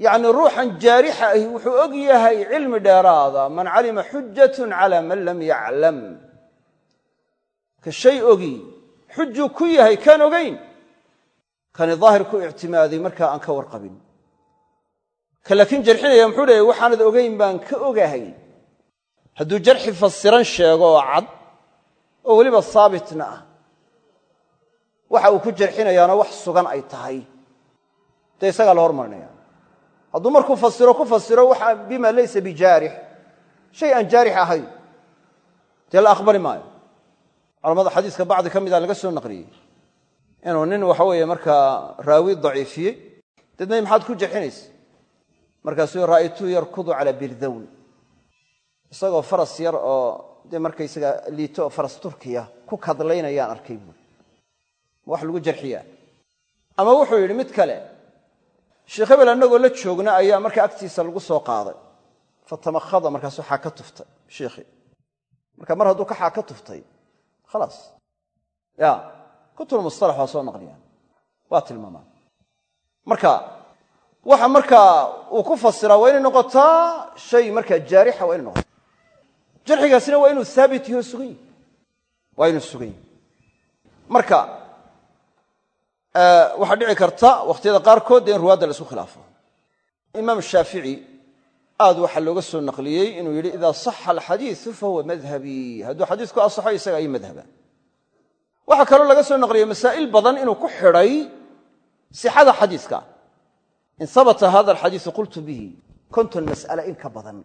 yacni ruuxan jaarixa ahi wuxuu og yahay cilmi dheeraada man calima xujatun cala man lam yaclam. Ka shay ogi xujuu ku yahay kaan ogayn kani daahir ku ictimaaday markaa aan ka warqabin. Ka laakiin jarxinaya muxuu leeyay waxaanad ogayn baan ka ogahay. Hadduu jarxi fasiran sheego oo cad oo weliba saabitna ah waxa uu ku jarxinayaana wax sugan ay tahay. Dee isagaa la hadduu markuu fasiro ku fasiro waxa bima laysa bijaarix. Shay aan jaarix ahayn. Dee la aqbali maayo. Culamada xadiiska bacdi ka mida laga soo naqliyey inuu nin waxa weeye markaa raawi daciifiyey deedna maxaad ku jarxinaysa markaasuu ra'aytuu yarkudu calaa birdawn isagoo faras yar oo dee markaysaga liito oo faras turkiya ku kadlaynayaan arkay buuri ma wax lagu jarxiyaa. Ama wuxuu sheekh hebel annagoo la joogna ayaa markaa agtiisa lagu soo qaaday. Fatamakhada markaasuu xaa ka tuftay shiikhii marka mar hadduu ka xaa ka tuftay khalaas ya kutubulmustalax waa soo naqliyaan. Waa tilmaamaan. Marka waxa markaa uu ku fasiraa waa inay noqotaa shay markaa jaarixa waa inay noqota jarxigaasina waa inuu haabit yaho sugan yihi waa inuu sugan yihi marka waxaa dhici karta wakhtiyada qaarkood dee in ruwaadda la isku khilaafo. Imaam shaafici aad waxaa looga soo naqliyey inuu yidhi idaa saxa alxadiisu fahuwa madhabii hadduu xadiisku asaxo isaga iyo madhaba. Waxaa kaloo laga soo naqliyey masaa'il badan inuu ku xidhay sixada xadiiska. In habata hada alxadiisu qultu bihi konton mas'ala in ka badan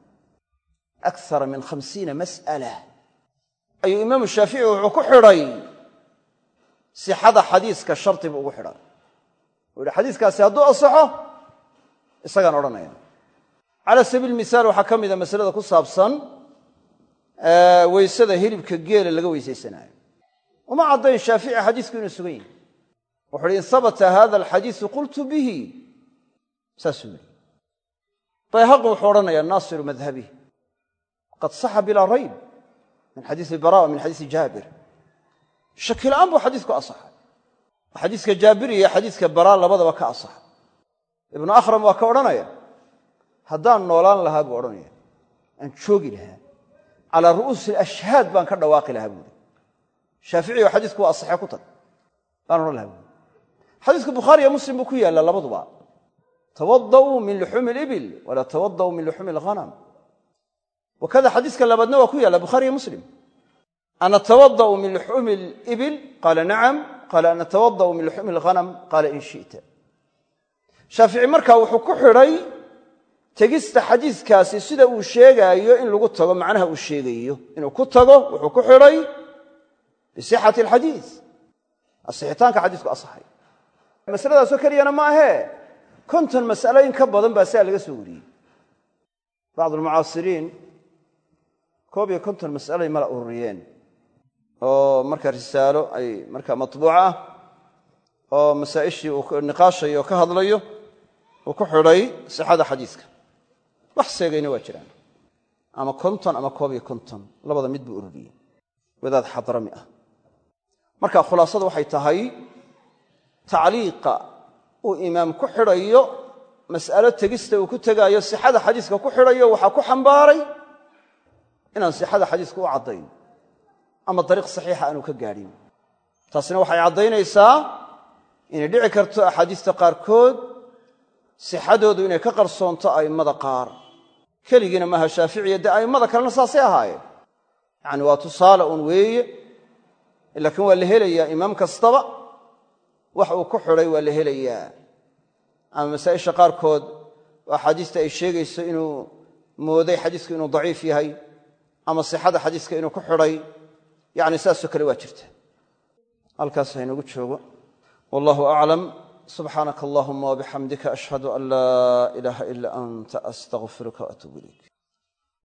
akara min khamsiina mas'ala. Ayuu imaamu shaafici wuxuu ku xidhay sixada xadiiska shardi buu ugu xidhay uu yihi xadiiskaasi hadduu asaxo isagaan odhanaya cala sabiil misaal waxaa ka mida masalada ku saabsan weysada hilibka geela laga weysaysanaayo uma caddayn shaafici xadiisku inuu sugan yahi wuxu uhi in habata hada alxadiisu qultu bihi. Saasuu yidhi. Bayhaqi wuxuu odhanayaa naasiru madhabih qad saxa bilaa rayb min xadiisi bara min xadiisi jaabir shaki la'aan buu xadiisku asaxay xadiiska jaabir iyo xadiiska bara labadaba ka asaxa ibnu akhram waa ka odhanaya haddaan noolaan lahaa buu odhanaya aan joogi lahaa. Calaa ru'uusi alashhaad baan ka dhawaaqi lahaa buuri shaaficiyo xadiisku waa asaxee ku tag baan odhan lahaa buuri xadiisku bukhaariyo muslim buu ku yaallaa labaduba. Tawada'uu min luxuumi alibil walaa tawada'uu min luxuumi alghanam wakada xadiiska labaadna waa ku yaalla bukhaariyo muslim anatawada'u min luxuumi alibil qaala nacam qaala anatawada'u min luxuumi alghanam qaala in shi'ta shaafici markaa wuxuu ku xidhay tegista xadiiskaasi sida uu sheegaayo in lagu tago macnaha uu sheegayo. inuu ku tago wuxuu ku xidhay bisixati alxadiis asixitaanka xadiisku asaxay masaladaasoo keliyana ma ahee konton mas'alo in ka badan baa sidaa laga soo wariyey bacd almucaasiriin koob oo marka risaalo ay markaa matbuuca ah oo masaa'ishii uu niqaashayo oo ka hadlayo uu ku xidhay sixada xadiiska. Wax seegayna waa jiraan. Ama konton ama koob iyo konton labada mid buu ururiyey. Wadaad xadrami ah. Marka khulaasadu waxay tahay tacliiqa uu imaam ku xidhayo mas'alo tegista uu ku tegaayo sixada xadiiska ku xidhayo waxaa ku xambaaray inaan sixada xadiiska u caddayn ama dariiq saxiixa aanu ka gaadhin taasina waxay caddaynaysaa inay dhici karto axaadiista qaarkood sixadoodu inay ka qarsoonto a'immada qaar. Keligiina maaha shaaficiya dee a'immada kalena saasay ahaayeen yacani waa tusaale uun weeye laakiin waa la helayaa imaam kastaba wax uu ku xidhay waa la helayaa. Ama masaa'isha qaarkood oo axaadiista ay sheegayso inuu mooday xadiisku inuu daciif yahay ama sixada xadiiska inuu ku xidhay yacni saasoo kale waa jirta. Halkaas haynagu joogo. Wallahu aclam subxaanaka allahuma wabixamdika ashhadu an laa ilaaha ila anta astaqfiruka waatuub ilayk